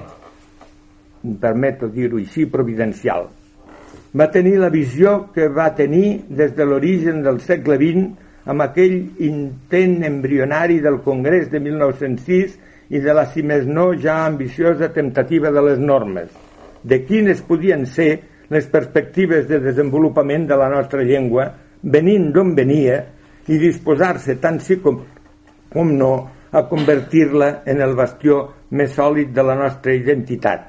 em permeto dir-ho així, providencial va tenir la visió que va tenir des de l'origen del segle XX amb aquell intent embrionari del Congrés de 1906 i de la, si més no, ja ambiciosa temptativa de les normes, de quines podien ser les perspectives de desenvolupament de la nostra llengua, venint d'on venia i disposar-se tant sí com, com no a convertir-la en el bastió més sòlid de la nostra identitat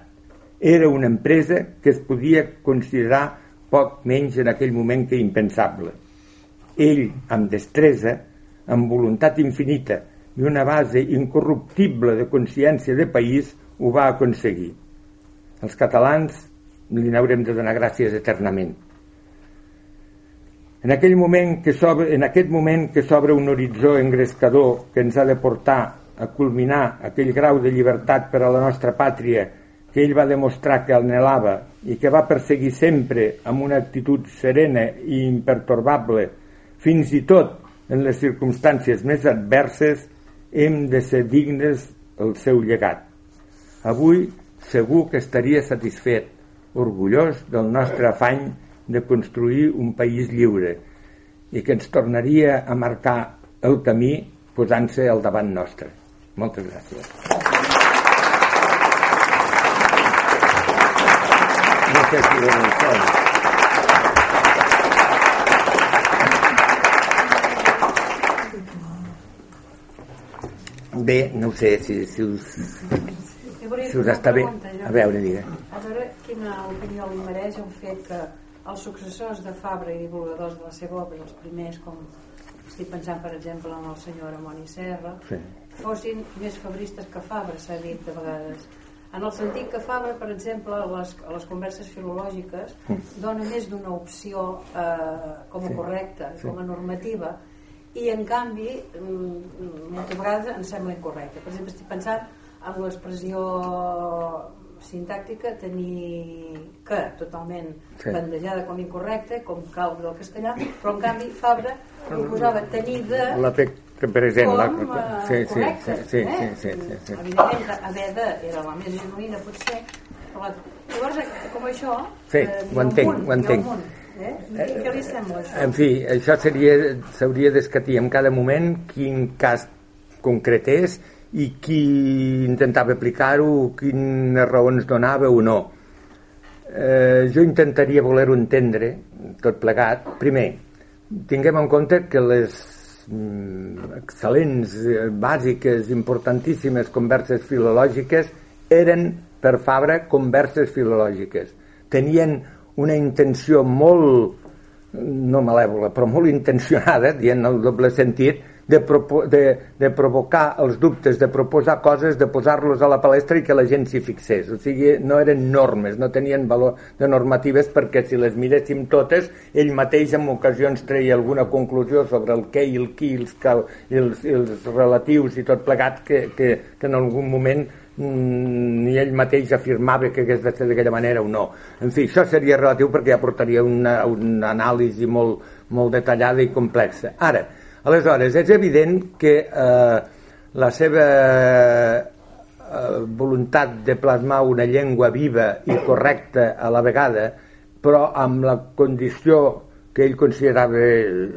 era una empresa que es podia considerar poc menys en aquell moment que impensable. Ell, amb destresa, amb voluntat infinita i una base incorruptible de consciència de país, ho va aconseguir. Els catalans li n'haurem de donar gràcies eternament. En, aquell moment que en aquest moment que s'obre un horitzó engrescador que ens ha de portar a culminar aquell grau de llibertat per a la nostra pàtria que ell va demostrar que anhelava i que va perseguir sempre amb una actitud serena i impertorbable, fins i tot en les circumstàncies més adverses, hem de ser dignes el seu llegat. Avui segur que estaria satisfet orgullós del nostre afany de construir un país lliure i que ens tornaria a marcar el camí posant-se al davant nostre. Moltes gràcies. Si Bé, no sé si, si us, si us està bé. A veure, digue. A veure quina opinió li mereix el fet que els successors de Fabra i divulgadors de la seva obra, els primers, com estic pensant per exemple en el senyor Ramon i Serra, sí. fossin més fabristes que Fabra, s'ha dit de vegades. En el sentit que Fabra, per exemple, a les, a les converses filològiques, dona més d'una opció eh, com a sí. correcta, sí. com a normativa, i en canvi mm, moltes vegades em sembla incorrecte per exemple estic pensant en l'expressió sintàctica tenir que totalment sí. plantejada com incorrecta com cal del castellà però en canvi Fabra li posava tenir de la pe present com la... Eh, sí, sí, correcte sí, sí, eh? sí, sí, sí, sí. evidentment haver de era la més genuïna potser però, llavors com això sí, eh, ho entenc, ho entenc Eh? Què li sembla això? En fi, això s'hauria d'escatir en cada moment quin cas concret és i qui intentava aplicar-ho, quines raons donava o no. Eh, jo intentaria voler-ho entendre, tot plegat. Primer, tinguem en compte que les mm, excel·lents, bàsiques, importantíssimes converses filològiques eren per Fabra converses filològiques. Tenien una intenció molt no malèvola, però molt intencionada, dient el doble sentit, de, de, de provocar els dubtes, de proposar coses, de posar-los a la palestra i que la gent s'hi fixés. O sigui, no eren normes, no tenien valor de normatives perquè si les miréssim totes, ell mateix en ocasions treia alguna conclusió sobre el què i el qui, els, cal, els, els relatius i tot plegat que, que, que en algun moment ni ell mateix afirmava que hagués de ser d'aquella manera o no. En fi, això seria relatiu perquè ja portaria una, una anàlisi molt, molt detallada i complexa. Ara, aleshores, és evident que eh, la seva eh, voluntat de plasmar una llengua viva i correcta a la vegada, però amb la condició que ell considerava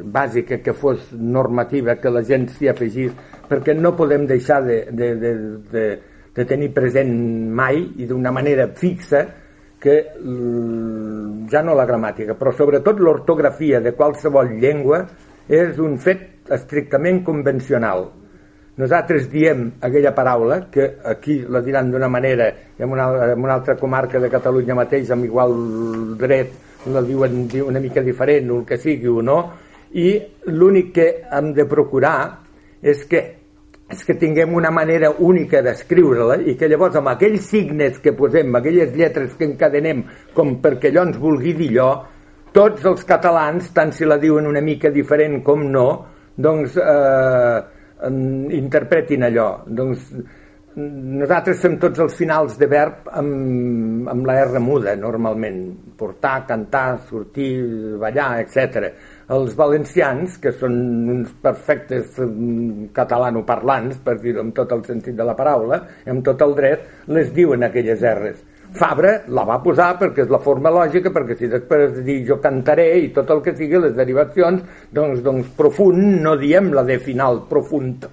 bàsica, que fos normativa, que la gent s'hi afegís, perquè no podem deixar de, de, de, de de tenir present mai i d'una manera fixa que ja no la gramàtica, però sobretot l'ortografia de qualsevol llengua és un fet estrictament convencional. Nosaltres diem aquella paraula, que aquí la diran d'una manera en una, en una altra comarca de Catalunya mateix amb igual dret la diuen una mica diferent el que sigui o no, i l'únic que hem de procurar és que és que tinguem una manera única d'escriure-la i que llavors amb aquells signes que posem, aquelles lletres que encadenem com perquè allò ens vulgui dir allò, tots els catalans, tant si la diuen una mica diferent com no, doncs eh, interpretin allò. Doncs nosaltres fem tots els finals de verb amb, amb la R muda, normalment. Portar, cantar, sortir, ballar, etc els valencians, que són uns perfectes mm, catalanoparlants, per dir-ho amb tot el sentit de la paraula, amb tot el dret, les diuen aquelles R's. Fabra la va posar perquè és la forma lògica, perquè si després de dir jo cantaré i tot el que sigui, les derivacions, doncs, doncs profund no diem la de final, profund.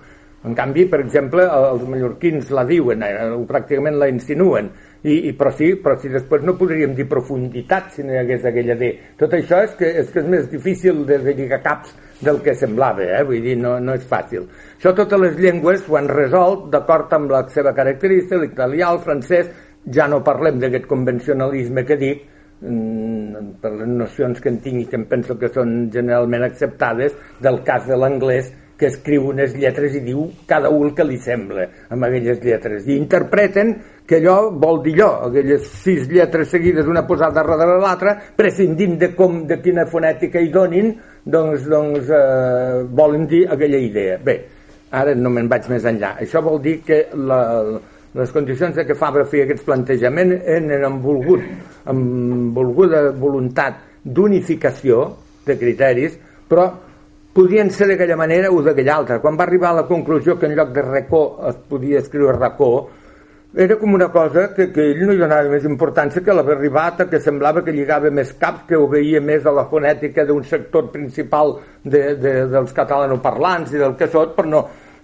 En canvi, per exemple, els mallorquins la diuen, eh, pràcticament la insinuen, i, i, però, sí, però si després no podríem dir profunditat si no hi hagués aquella D. Tot això és que és, que és més difícil de lligar caps del que semblava, eh? vull dir, no, no és fàcil. Això totes les llengües ho han resolt d'acord amb la seva característica, l'italià, el francès, ja no parlem d'aquest convencionalisme que dic, mm, per les nocions que en tinc i que em penso que són generalment acceptades, del cas de l'anglès, que escriu unes lletres i diu cada un el que li sembla amb aquelles lletres i interpreten que allò vol dir allò, aquelles sis lletres seguides una posada darrere l'altra, prescindint de, com, de quina fonètica hi donin, doncs, doncs eh, volen dir aquella idea. Bé, ara no me'n vaig més enllà. Això vol dir que la, les condicions de que Fabra feia aquests plantejaments eren amb, volgut, amb volguda voluntat d'unificació de criteris, però podien ser d'aquella manera o d'aquella altra. Quan va arribar a la conclusió que en lloc de racó es podia escriure racó, era com una cosa que, que ell no hi donava més importància que l'haver arribat, que semblava que lligava més cap, que obeïa més a la fonètica d'un sector principal de, de, dels catalanoparlants i del que sot, però no,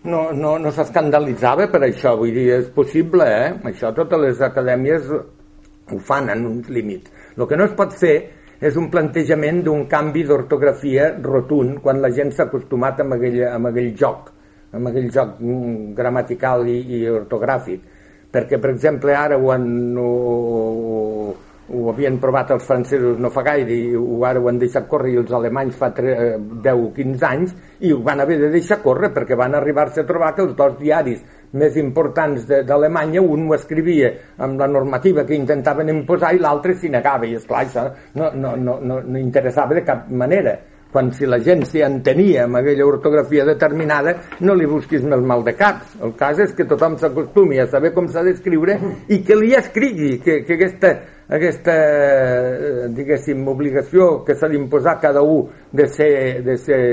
no, no, no s'escandalitzava per això, vull dir, és possible, eh? Això totes les acadèmies ho fan en uns límits. El que no es pot fer és un plantejament d'un canvi d'ortografia rotund quan la gent s'ha acostumat amb aquell, amb aquell joc, amb aquell joc mm, gramatical i, i ortogràfic. Perquè, per exemple, ara ho han, ho, ho havien provat els francesos no fa gaire i ho, ara ho han deixat córrer i els alemanys fa 10 o 15 anys i ho van haver de deixar córrer perquè van arribar-se a trobar que els dos diaris més importants d'Alemanya, un ho escrivia amb la normativa que intentaven imposar i l'altre s'hi negava, i esclar, això no, no, no, no, no interessava de cap manera quan si la gent s'hi entenia amb aquella ortografia determinada, no li busquis més mal de caps. El cas és que tothom s'acostumi a saber com s'ha d'escriure i que li escrigui, que, que aquesta, aquesta eh, diguéssim, obligació que s'ha d'imposar cada un de ser, de ser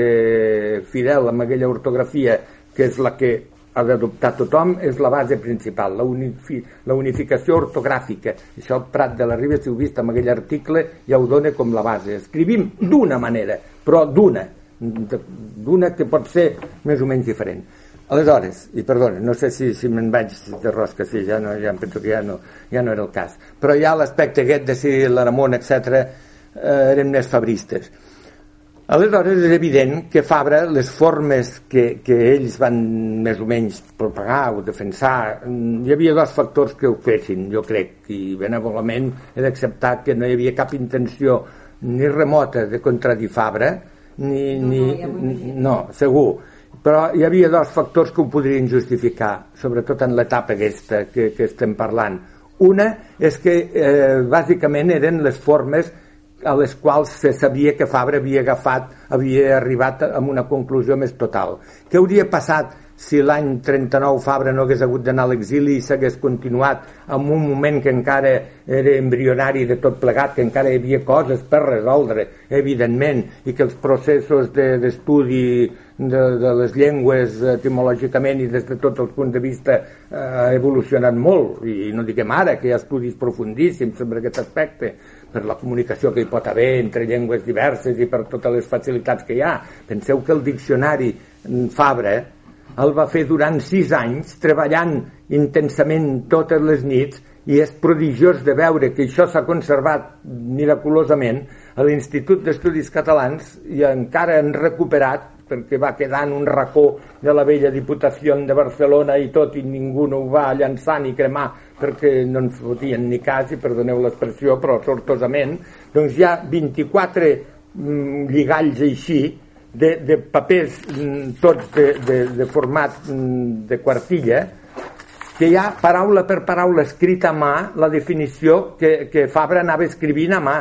fidel amb aquella ortografia que és la que ha d'adoptar tothom és la base principal, la, unifi, la unificació ortogràfica. Això Prat de la Riba, si heu vist amb aquell article, ja ho dona com la base. Escrivim d'una manera, però d'una, d'una que pot ser més o menys diferent. Aleshores, i perdona, no sé si, si me'n vaig de rosca, sí, ja, no, ja em penso que ja no, ja no era el cas, però ja l'aspecte aquest de si l'Aramon, etc., eh, eren més fabristes. Aleshores és evident que Fabra, les formes que, que ells van més o menys propagar o defensar, mm, hi havia dos factors que ho fessin, jo crec, i benevolament he d'acceptar que no hi havia cap intenció ni remota de contradir Fabra, ni, no, ni, no, no, segur, però hi havia dos factors que ho podrien justificar, sobretot en l'etapa aquesta que, que estem parlant. Una és que eh, bàsicament eren les formes a les quals se sabia que Fabra havia agafat, havia arribat a una conclusió més total. Què hauria passat si l'any 39 Fabra no hagués hagut d'anar a l'exili i s'hagués continuat en un moment que encara era embrionari de tot plegat, que encara hi havia coses per resoldre, evidentment, i que els processos d'estudi de, de, de les llengües etimològicament i des de tots els punts de vista eh, ha evolucionat molt, i no diguem ara que hi ha estudis profundíssims sobre aquest aspecte, per la comunicació que hi pot haver entre llengües diverses i per totes les facilitats que hi ha. Penseu que el diccionari Fabra el va fer durant sis anys, treballant intensament totes les nits, i és prodigiós de veure que això s'ha conservat miraculosament a l'Institut d'Estudis Catalans i encara han recuperat perquè va quedar en un racó de la vella Diputació de Barcelona i tot i ningú no ho va llançar ni cremar perquè no en fotien ni cas i perdoneu l'expressió però sortosament doncs hi ha 24 mm, lligalls així de, de papers mm, tots de, de, de format mm, de quartilla que hi ha paraula per paraula escrita a mà la definició que, que Fabra anava escrivint a mà.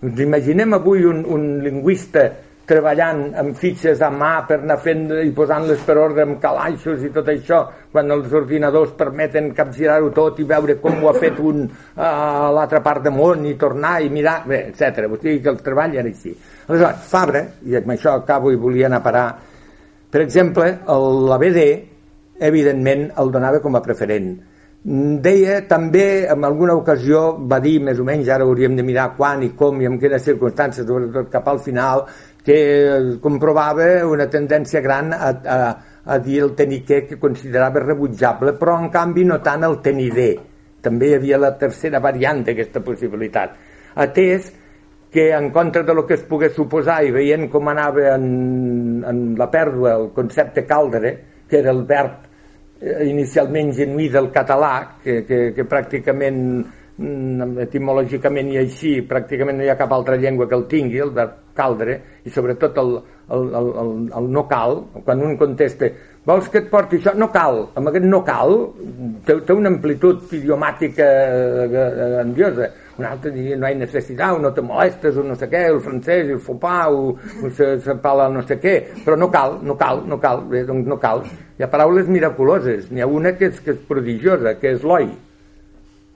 Ens imaginem avui un, un lingüista treballant amb fitxes a mà per anar fent i posant-les per ordre amb calaixos i tot això, quan els ordinadors permeten capgirar-ho tot i veure com ho ha fet un a l'altra part del món i tornar i mirar, bé, etc. O sigui que el treball era així. Aleshores, Fabra, i amb això acabo i volia anar a parar, per exemple, l'ABD, evidentment, el donava com a preferent. Deia també, en alguna ocasió, va dir més o menys, ara hauríem de mirar quan i com i en quines circumstàncies, sobretot cap al final, que comprovava una tendència gran a, a, a dir el teniquer que considerava rebutjable, però en canvi no tant el tenider. També hi havia la tercera variant d'aquesta possibilitat. Atès que en contra de lo que es pogués suposar i veient com anava en, en la pèrdua el concepte caldre, que era el verb eh, inicialment genuí del català, que, que, que pràcticament etimològicament i així pràcticament no hi ha cap altra llengua que el tingui, el verb caldre, i sobretot el, el, el, el, el no cal, quan un contesta vols que et porti això? No cal. Amb aquest no cal té, té una amplitud idiomàtica grandiosa. Un altre diria no hi necessitat, o no te molestes, o no sé què, el francès, el fopà, o, o se, se parla no sé què, però no cal, no cal, no cal, bé, doncs no cal. Hi ha paraules miraculoses, n'hi ha una que és, que és prodigiosa, que és l'oi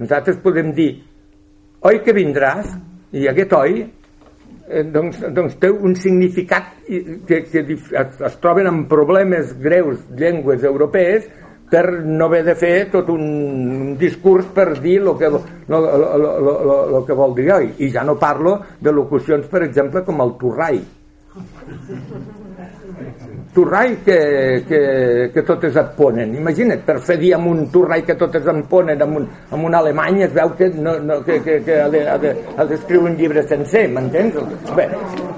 nosaltres podem dir, oi que vindràs? I aquest oi eh, doncs, doncs té un significat que, que es, es troben amb problemes greus llengües europees per no haver de fer tot un, discurs per dir el que, lo, lo, lo, lo, lo que vol dir oi. I ja no parlo de locucions, per exemple, com el torrai. Torrai que, que, que totes et ponen. Imagina't, per fer dir amb un torrai que totes em ponen amb un, amb un alemany es veu que, no, no, que, que, que ha d'escriure de, un llibre sencer, m'entens? Bé,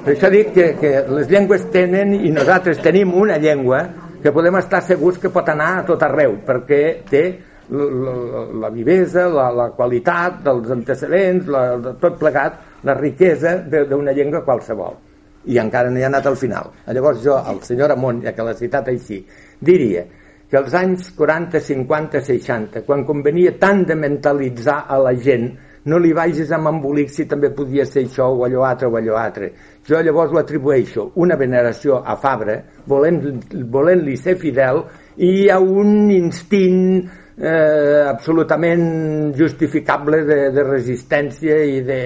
per això dic que, que les llengües tenen i nosaltres tenim una llengua que podem estar segurs que pot anar a tot arreu perquè té la, la vivesa, la, la qualitat dels antecedents, la, tot plegat, la riquesa d'una llengua qualsevol i encara no hi ha anat al final. Llavors jo, el senyor Ramon, ja que l'ha citat així, diria que als anys 40, 50, 60, quan convenia tant de mentalitzar a la gent, no li vagis amb embolic si també podia ser això o allò altre o allò altre. Jo llavors ho atribueixo una veneració a Fabra, volent-li volent ser fidel, i ha un instint eh, absolutament justificable de, de resistència i de,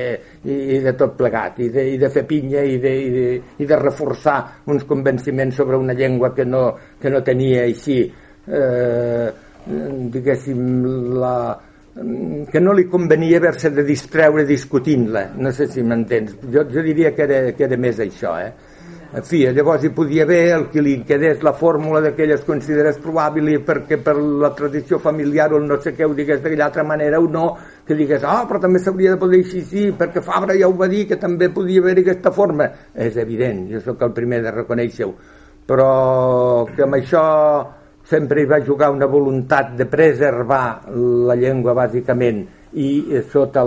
i, i de tot plegat, i de, i de fer pinya i de, i, de, i de reforçar uns convenciments sobre una llengua que no, que no tenia així, eh, diguéssim, la, que no li convenia haver-se de distreure discutint-la, no sé si m'entens. Jo, jo diria que era, que era més això, eh? En fi, llavors hi podia haver el que li quedés la fórmula d'aquelles consideres probable perquè per la tradició familiar o no sé què ho digués d'aquella altra manera o no, que digués, ah, però també s'hauria de poder així, sí, perquè Fabra ja ho va dir que també podia haver aquesta forma. És evident, jo sóc el primer de reconèixer-ho. Però que amb això sempre hi va jugar una voluntat de preservar la llengua bàsicament i sota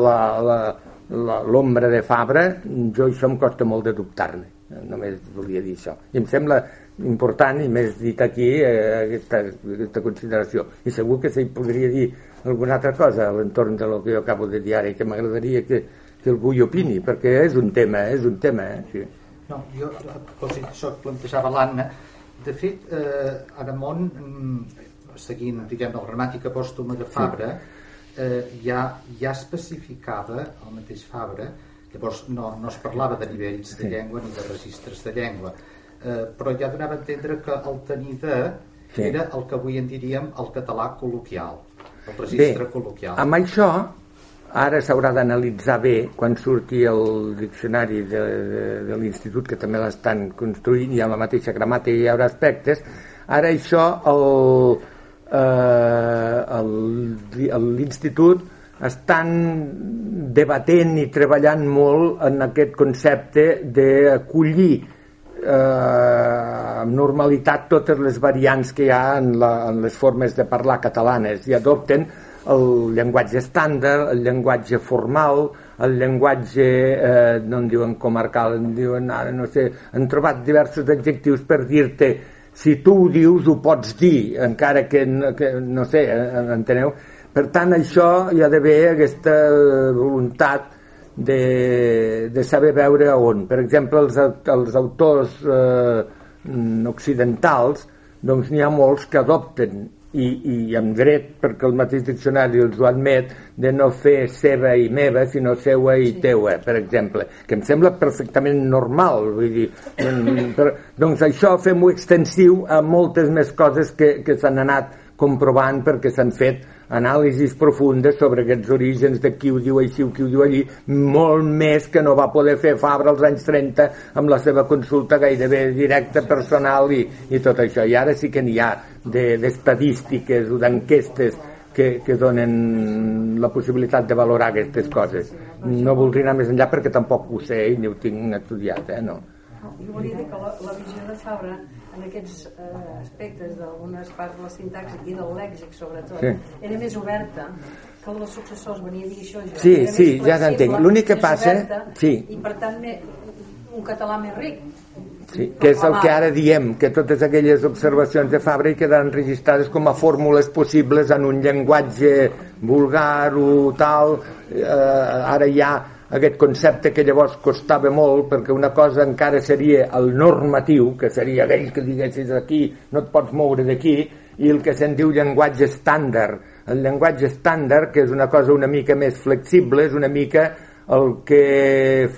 l'ombra de Fabra, jo això em costa molt de dubtar-ne només volia dir això i em sembla important i més dit aquí eh, aquesta, aquesta consideració i segur que s'hi podria dir alguna altra cosa a l'entorn de lo que jo acabo de dir ara i que m'agradaria que, que algú hi opini perquè és un tema, és un tema eh? sí. no, jo això que plantejava l'Anna de fet eh, Aramon mm, seguint diguem la gramàtica pòstuma de Fabra sí. eh, ja, ja especificava el mateix Fabra Llavors no, no es parlava de nivells de llengua ni de registres de llengua, eh, però ja donava a entendre que el tenir de sí. era el que avui en diríem el català col·loquial, el registre bé, col·loquial. Amb això, ara s'haurà d'analitzar bé quan surti el diccionari de, de, de l'institut, que també l'estan construint, i amb la mateixa gramàtica hi haurà aspectes, ara això eh, l'institut estan debatent i treballant molt en aquest concepte d'acollir eh, amb normalitat totes les variants que hi ha en, la, en les formes de parlar catalanes i adopten el llenguatge estàndard, el llenguatge formal, el llenguatge, eh, no en diuen comarcal, en diuen ara, no sé, han trobat diversos adjectius per dir-te si tu ho dius ho pots dir, encara que, que no sé, eh, enteneu? Per tant, això hi ha d'haver aquesta voluntat de, de saber veure on. Per exemple, els, els autors eh, occidentals, doncs n'hi ha molts que adopten i, i amb dret, perquè el mateix diccionari els ho admet, de no fer seva i meva, sinó seua i sí. teua, per exemple, que em sembla perfectament normal, vull dir, per, doncs això fem-ho extensiu a moltes més coses que, que s'han anat comprovant perquè s'han fet anàlisis profundes sobre aquests orígens de qui ho diu així o qui ho diu allí, molt més que no va poder fer Fabra als anys 30 amb la seva consulta gairebé directa, personal i, i tot això. I ara sí que n'hi ha d'estadístiques de, o d'enquestes que, que donen la possibilitat de valorar aquestes coses. No voldria anar més enllà perquè tampoc ho sé i ni ho tinc estudiat, eh? no. Jo volia dir que la, la visió de Fabra en aquests eh, aspectes d'algunes parts de la sintaxi i del lèxic sobretot sí. era més oberta que el dels successors venia a dir això jo. Sí, sí, ja t'entenc. L'únic que passa... Oberta, sí. I per tant un català més ric. Sí, que és el que ara diem, que totes aquelles observacions de Fabra hi quedaran registrades com a fórmules possibles en un llenguatge vulgar o tal, eh, ara ja aquest concepte que llavors costava molt perquè una cosa encara seria el normatiu, que seria aquell que diguessis aquí no et pots moure d'aquí, i el que se'n diu llenguatge estàndard. El llenguatge estàndard, que és una cosa una mica més flexible, és una mica el que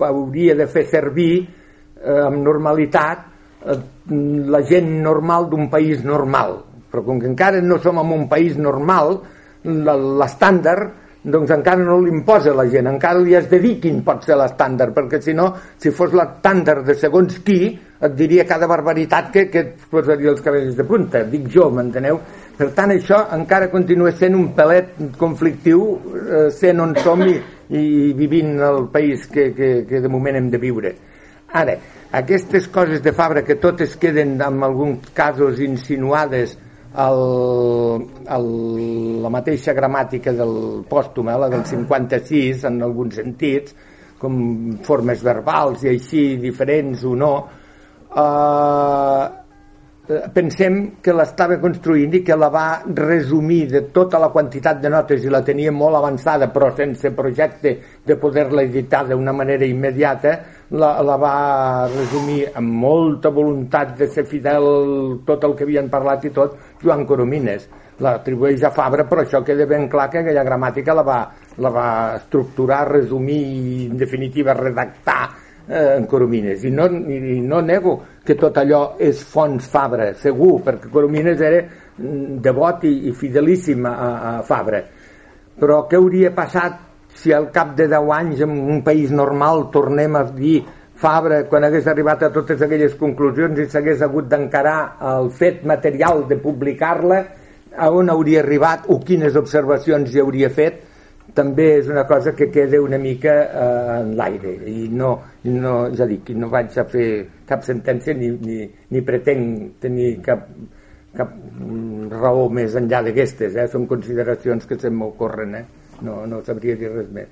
hauria de fer servir eh, amb normalitat eh, la gent normal d'un país normal però com que encara no som en un país normal l'estàndard doncs encara no l'imposa la gent, encara li has de dir quin pot ser l'estàndard, perquè si no, si fos l'estàndard de segons qui, et diria cada barbaritat que, que et posaria els cabells de punta, dic jo, m'enteneu? Per tant, això encara continua sent un pelet conflictiu, eh, sent on som i, i vivint el país que, que, que de moment hem de viure. Ara, aquestes coses de Fabra que totes queden en alguns casos insinuades el, el, la mateixa gramàtica del pòstum, eh, la del 56 en alguns sentits, com formes verbals i així diferents o no, eh, pensem que l'estava construint i que la va resumir de tota la quantitat de notes i la tenia molt avançada però sense projecte de poder-la editar d'una manera immediata la, la va resumir amb molta voluntat de ser fidel tot el que havien parlat i tot Joan Coromines. L'atribueix a Fabra però això queda ben clar que aquella gramàtica la va, la va estructurar, resumir i en definitiva redactar eh, en Coromines. I no, i no nego que tot allò és fons Fabra segur, perquè Coromines era mm, devot i, i fidelíssim a, a Fabra. Però què hauria passat si al cap de 10 anys en un país normal tornem a dir Fabra, quan hagués arribat a totes aquelles conclusions i s'hagués hagut d'encarar el fet material de publicar-la, a on hauria arribat o quines observacions hi hauria fet, també és una cosa que queda una mica eh, en l'aire i no, no, ja dic, no vaig a fer cap sentència ni, ni, ni pretenc tenir cap, cap raó més enllà d'aquestes, eh? són consideracions que se m'ocorren, eh? No, no sabria dir res més.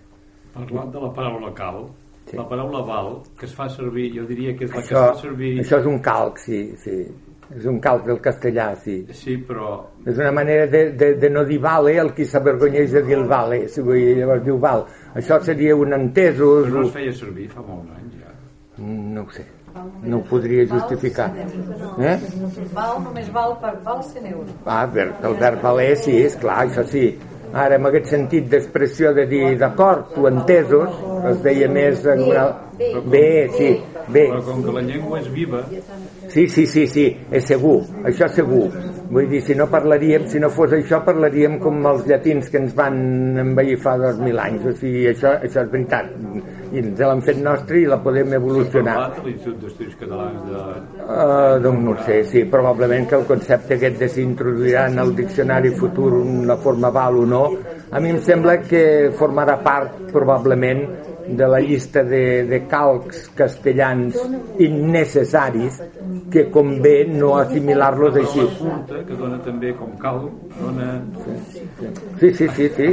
Parlant de la paraula cal, sí. la paraula val, que es fa servir, jo diria que és la això, que es fa servir... Això és un calc, sí, sí. És un calc del castellà, sí. Sí, però... És una manera de, de, de no dir vale el qui s'avergonyeix de dir el vale, si vull, llavors diu val. Això seria un entesos... Però no es feia servir fa molts anys, ja. No ho sé. No ho podria justificar. Eh? Val només val per val 100 euros. Ah, el verb valer, sí, és clar, això sí ara en aquest sentit d'expressió de dir d'acord o entesos es deia més en una... bé, sí, bé. Però com que la llengua és viva sí, sí, sí, sí, és segur això segur, vull dir, si no parlaríem si no fos això parlaríem com els llatins que ens van envair fa dos mil anys. O sigui, això, això és veritat. I ens l'han fet nostre i la podem evolucionar. l'Institut d'Estudis Catalans de... Uh, doncs no sé, sí, probablement que el concepte aquest de s'introduirà en el diccionari futur una forma val o no a mi em sembla que formarà part probablement de la llista de, de calcs castellans innecessaris que convé no assimilar-los així. que dona també com cal, dona... Sí, sí, sí, sí,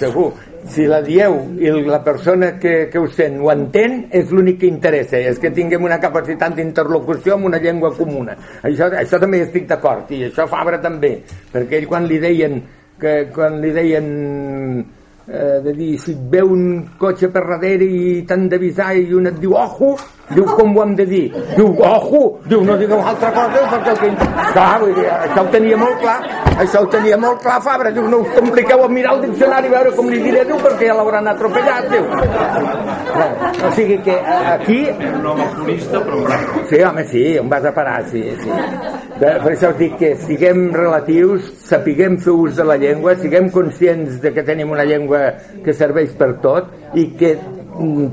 segur. Si la dieu i la persona que, que ho sent ho entén, és l'únic que interessa, és que tinguem una capacitat d'interlocució amb una llengua comuna. Això, això també estic d'acord, i això Fabra també, perquè ell quan li deien que quan li deien eh, de dir, si et veu un cotxe per darrere i t'han d'avisar i un et diu ojo, diu com ho hem de dir? Diu ojo, diu no digueu altra cosa perquè el que... Clar, vull dir, això ho tenia molt clar això ho tenia molt clar Fabra diu no us compliqueu a mirar el diccionari a veure com li diré, diu, perquè ja l'hauran atropellat diu. O sigui que aquí un home purista però bravo sí, home, sí, on vas a parar? Sí, sí. per això us dic que siguem relatius sapiguem fer ús de la llengua siguem conscients de que tenim una llengua que serveix per tot i que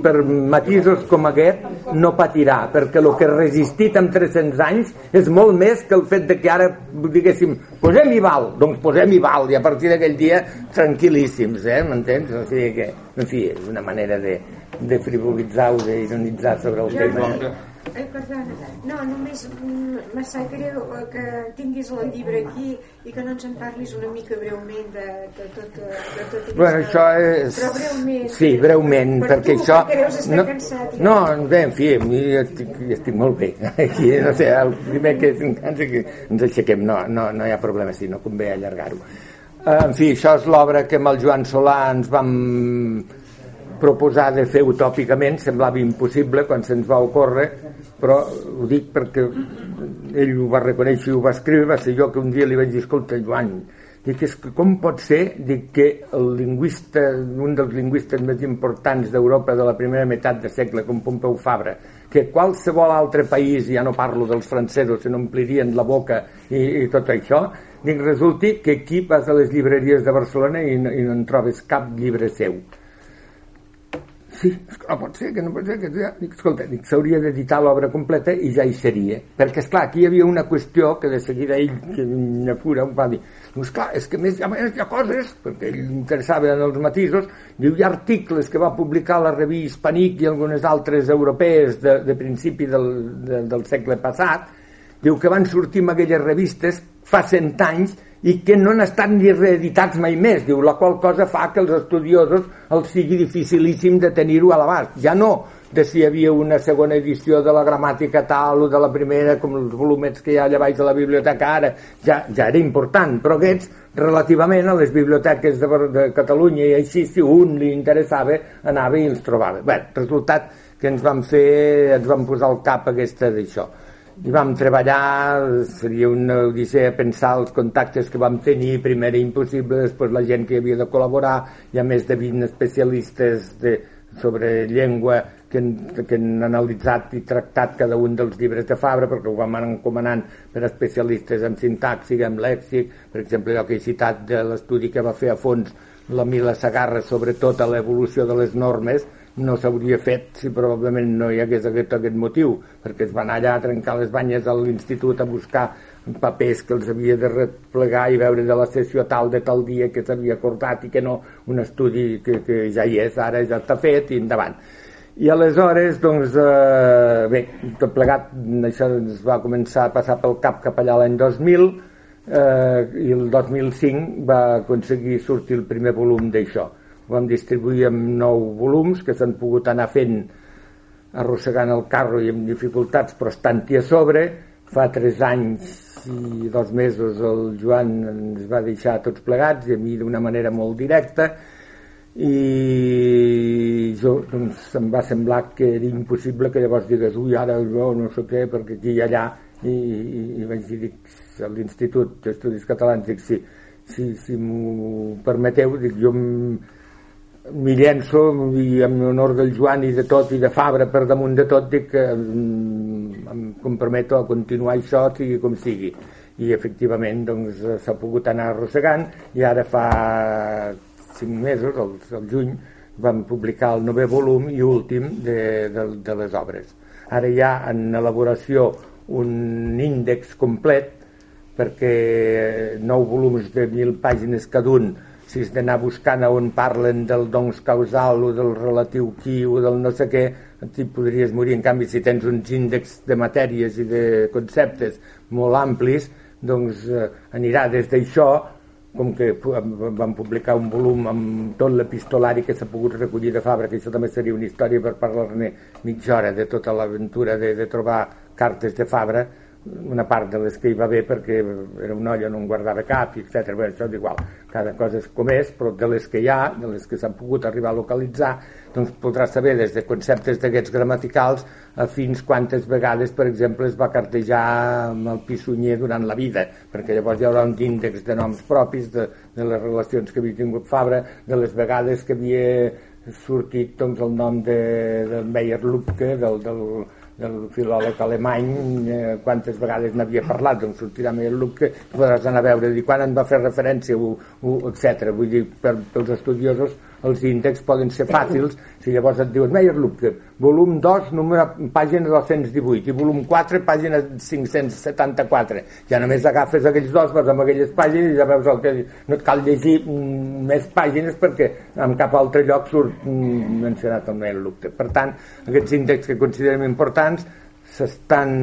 per matisos com aquest no patirà, perquè el que ha resistit en 300 anys és molt més que el fet de que ara diguéssim posem-hi val, doncs posem-hi val i a partir d'aquell dia tranquil·líssims eh? m'entens? O sigui que, en fi, és una manera de, de frivolitzar o d'ironitzar sobre el tema Ai, perdona. No, només mm, me sap greu eh, que tinguis el llibre aquí i que no ens en parlis una mica breument de, de tot, de tot. Bueno, això és... Però breument. Sí, breument, per perquè tu, això... estar no, cansat. i- no, bé, en fi, a mi estic, estic molt bé. Aquí, no sé, el primer que ens, que ens aixequem, no, no, no hi ha problema, sí, no convé allargar-ho. Eh, En fi, això és l'obra que amb el Joan Solà ens vam proposar de fer utòpicament, semblava impossible quan se'ns va ocórrer, però ho dic perquè ell ho va reconèixer i ho va escriure, va ser jo que un dia li vaig dir, escolta, Joan, Dic, és que com pot ser dic, que el lingüista, un dels lingüistes més importants d'Europa de la primera meitat de segle, com Pompeu Fabra, que qualsevol altre país, ja no parlo dels francesos, se n'omplirien la boca i, i tot això, dic, resulti que aquí vas a les llibreries de Barcelona i, i no en trobes cap llibre seu sí, no pot ser, que no pot ser, que. Dic, escolta, s'hauria d'editar l'obra completa i ja hi seria. Perquè, és clar aquí hi havia una qüestió que de seguida ell, que Nafura, em va dir, doncs clar, és que més, a més hi ha coses, perquè ell interessava en els matisos, diu, hi ha articles que va publicar la revista Hispanic i algunes altres europees de, de principi del, de, del segle passat, diu que van sortir en aquelles revistes fa cent anys i que no han estat ni reeditats mai més, diu, la qual cosa fa que els estudiosos els sigui dificilíssim de tenir-ho a l'abast. Ja no de si hi havia una segona edició de la gramàtica tal o de la primera, com els volumets que hi ha allà baix de la biblioteca ara, ja, ja era important, però aquests, relativament a les biblioteques de, de Catalunya i així, si un li interessava, anava i els trobava. Bé, resultat que ens vam fer, ens vam posar al cap aquesta d'això i vam treballar, seria una odissea pensar els contactes que vam tenir, primer impossible, després la gent que havia de col·laborar, hi ha més de 20 especialistes de, sobre llengua que, que han analitzat i tractat cada un dels llibres de Fabra perquè ho vam encomanant per especialistes en sintaxi, en lèxic. Per exemple allò que he citat de l'estudi que va fer a fons la Mila Sagarra sobre tota l'evolució de les normes no s'hauria fet si probablement no hi hagués aquest, aquest motiu, perquè es van allà a trencar les banyes a l'institut a buscar papers que els havia de replegar i veure de la sessió tal de tal dia que s'havia acordat i que no un estudi que, que ja hi és, ara ja està fet i endavant. I aleshores, doncs, eh, bé, tot plegat, això es va començar a passar pel cap cap allà l'any 2000 eh, i el 2005 va aconseguir sortir el primer volum d'això vam distribuir en nou volums que s'han pogut anar fent arrossegant el carro i amb dificultats però estant-hi a sobre. Fa tres anys i dos mesos el Joan ens va deixar tots plegats i a mi d'una manera molt directa i jo doncs, em va semblar que era impossible que llavors digués ui ara jo no sé què perquè aquí i allà i, i, i vaig dir dic, a l'Institut d'Estudis Catalans dic si, si, si m'ho permeteu dic jo m'hi llenço i en honor del Joan i de tot i de Fabra per damunt de tot dic que mm, em comprometo a continuar això sigui com sigui. I efectivament doncs s'ha pogut anar arrossegant i ara fa cinc mesos, el, el juny vam publicar el novè volum i últim de, de, de les obres. Ara hi ha en elaboració un índex complet perquè nou volums de mil pàgines cada un si has d'anar buscant on parlen del doncs causal o del relatiu qui o del no sé què, t'hi podries morir. En canvi, si tens uns índexs de matèries i de conceptes molt amplis, doncs eh, anirà des d'això, com que vam publicar un volum amb tot l'epistolari que s'ha pogut recollir de Fabra, que això també seria una història per parlar-ne mitja hora de tota l'aventura de, de trobar cartes de Fabra, una part de les que hi va bé perquè era una olla no en guardava cap, etc. Bé, això és igual, cada cosa és com és, però de les que hi ha, de les que s'han pogut arribar a localitzar, doncs podràs saber des de conceptes d'aquests gramaticals a fins quantes vegades, per exemple, es va cartejar amb el pissunyer durant la vida, perquè llavors hi haurà un índex de noms propis de, de les relacions que havia tingut Fabra, de les vegades que havia sortit doncs, el nom de, de Meyer Lupke, del, del, del filòleg alemany eh, quantes vegades n'havia parlat doncs sortirà més el que podràs anar a veure dir quan en va fer referència o, o etc. vull dir per, pels estudiosos els índexs poden ser fàcils si llavors et diuen Meyer Lupke, volum 2 número, pàgina 218 i volum 4 pàgina 574 ja només agafes aquells dos vas amb aquelles pàgines i ja veus el que no et cal llegir mm, més pàgines perquè en cap altre lloc surt mm, mencionat el Meyer Lupke per tant aquests índexs que considerem importants s'estan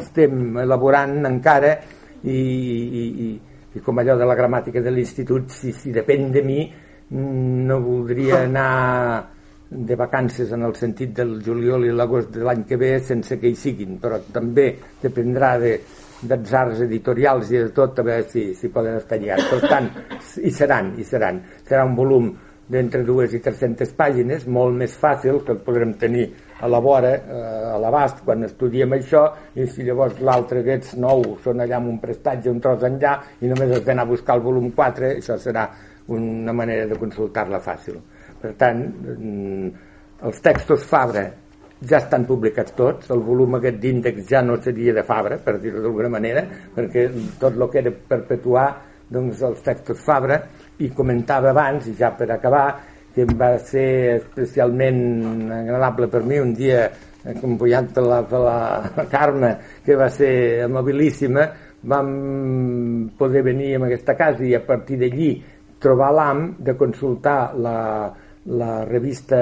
estem elaborant encara i, i, i, i com allò de la gramàtica de l'institut si, si depèn de mi no voldria anar de vacances en el sentit del juliol i l'agost de l'any que ve sense que hi siguin, però també dependrà de, dels arts editorials i de tot a veure si, si poden estar lligats. Per tant, hi seran, hi seran. Serà un volum d'entre dues i 300 pàgines, molt més fàcil que el podrem tenir a la vora, eh, a l'abast, quan estudiem això, i si llavors l'altre aquests nou són allà amb un prestatge, un tros enllà, i només has d'anar a buscar el volum 4, això serà una manera de consultar-la fàcil. Per tant, mm, els textos Fabra ja estan publicats tots, el volum aquest d'índex ja no seria de Fabra, per dir-ho d'alguna manera, perquè tot el que era perpetuar doncs, els textos Fabra, i comentava abans, i ja per acabar, que va ser especialment agradable per mi un dia acompanyat per la, la Carme, que va ser amabilíssima, vam poder venir a aquesta casa i a partir d'allí trobar l'AM de consultar la, la revista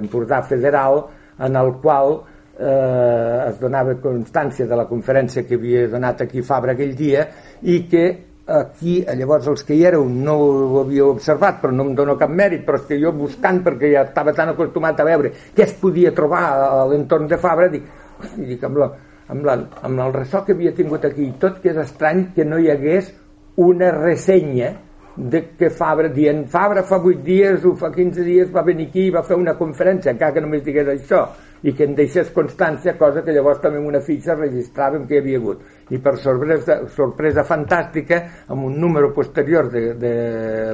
Empordà Federal en el qual eh, es donava constància de la conferència que havia donat aquí Fabra aquell dia i que aquí, llavors els que hi éreu no ho havíeu observat però no em dono cap mèrit però és que jo buscant perquè ja estava tan acostumat a veure què es podia trobar a l'entorn de Fabra dic, dic amb, la, amb, la, amb el ressò que havia tingut aquí tot que és estrany que no hi hagués una ressenya de que Fabra, dient Fabra fa 8 dies o fa 15 dies va venir aquí i va fer una conferència, encara que només digués això i que en deixés constància, cosa que llavors també en una fitxa registràvem que hi havia hagut. I per sorpresa, sorpresa fantàstica, amb un número posterior de, de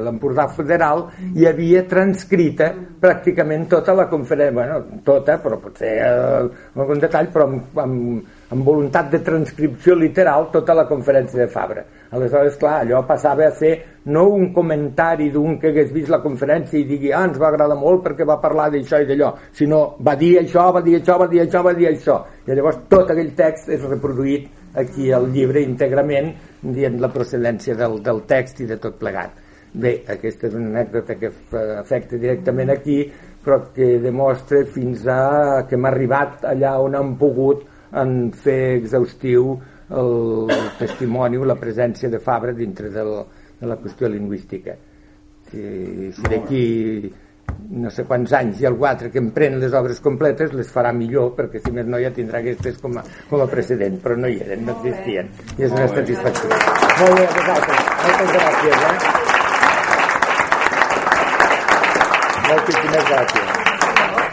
l'Empordà Federal, hi havia transcrita pràcticament tota la conferència, bueno, tota, però potser eh, algun detall, però amb, amb, amb voluntat de transcripció literal tota la conferència de Fabra. Aleshores, clar, allò passava a ser no un comentari d'un que hagués vist la conferència i digui, ah, ens va agradar molt perquè va parlar d'això i d'allò, sinó va dir això, va dir això, va dir això, va dir això. I llavors tot aquell text és reproduït aquí al llibre íntegrament dient la procedència del, del text i de tot plegat. Bé, aquesta és una anècdota que afecta directament aquí, però que demostra fins a que m'ha arribat allà on han pogut en fer exhaustiu el, testimoni o la presència de Fabra dintre del, de la qüestió lingüística. Si, si d'aquí no sé quants anys i algú altre que emprèn les obres completes les farà millor perquè si més no ja tindrà aquestes com a, com a precedent però no hi eren, no existien. I és una satisfacció. Molt bé, vosaltres. Moltes gràcies eh? moltíssimes gràcies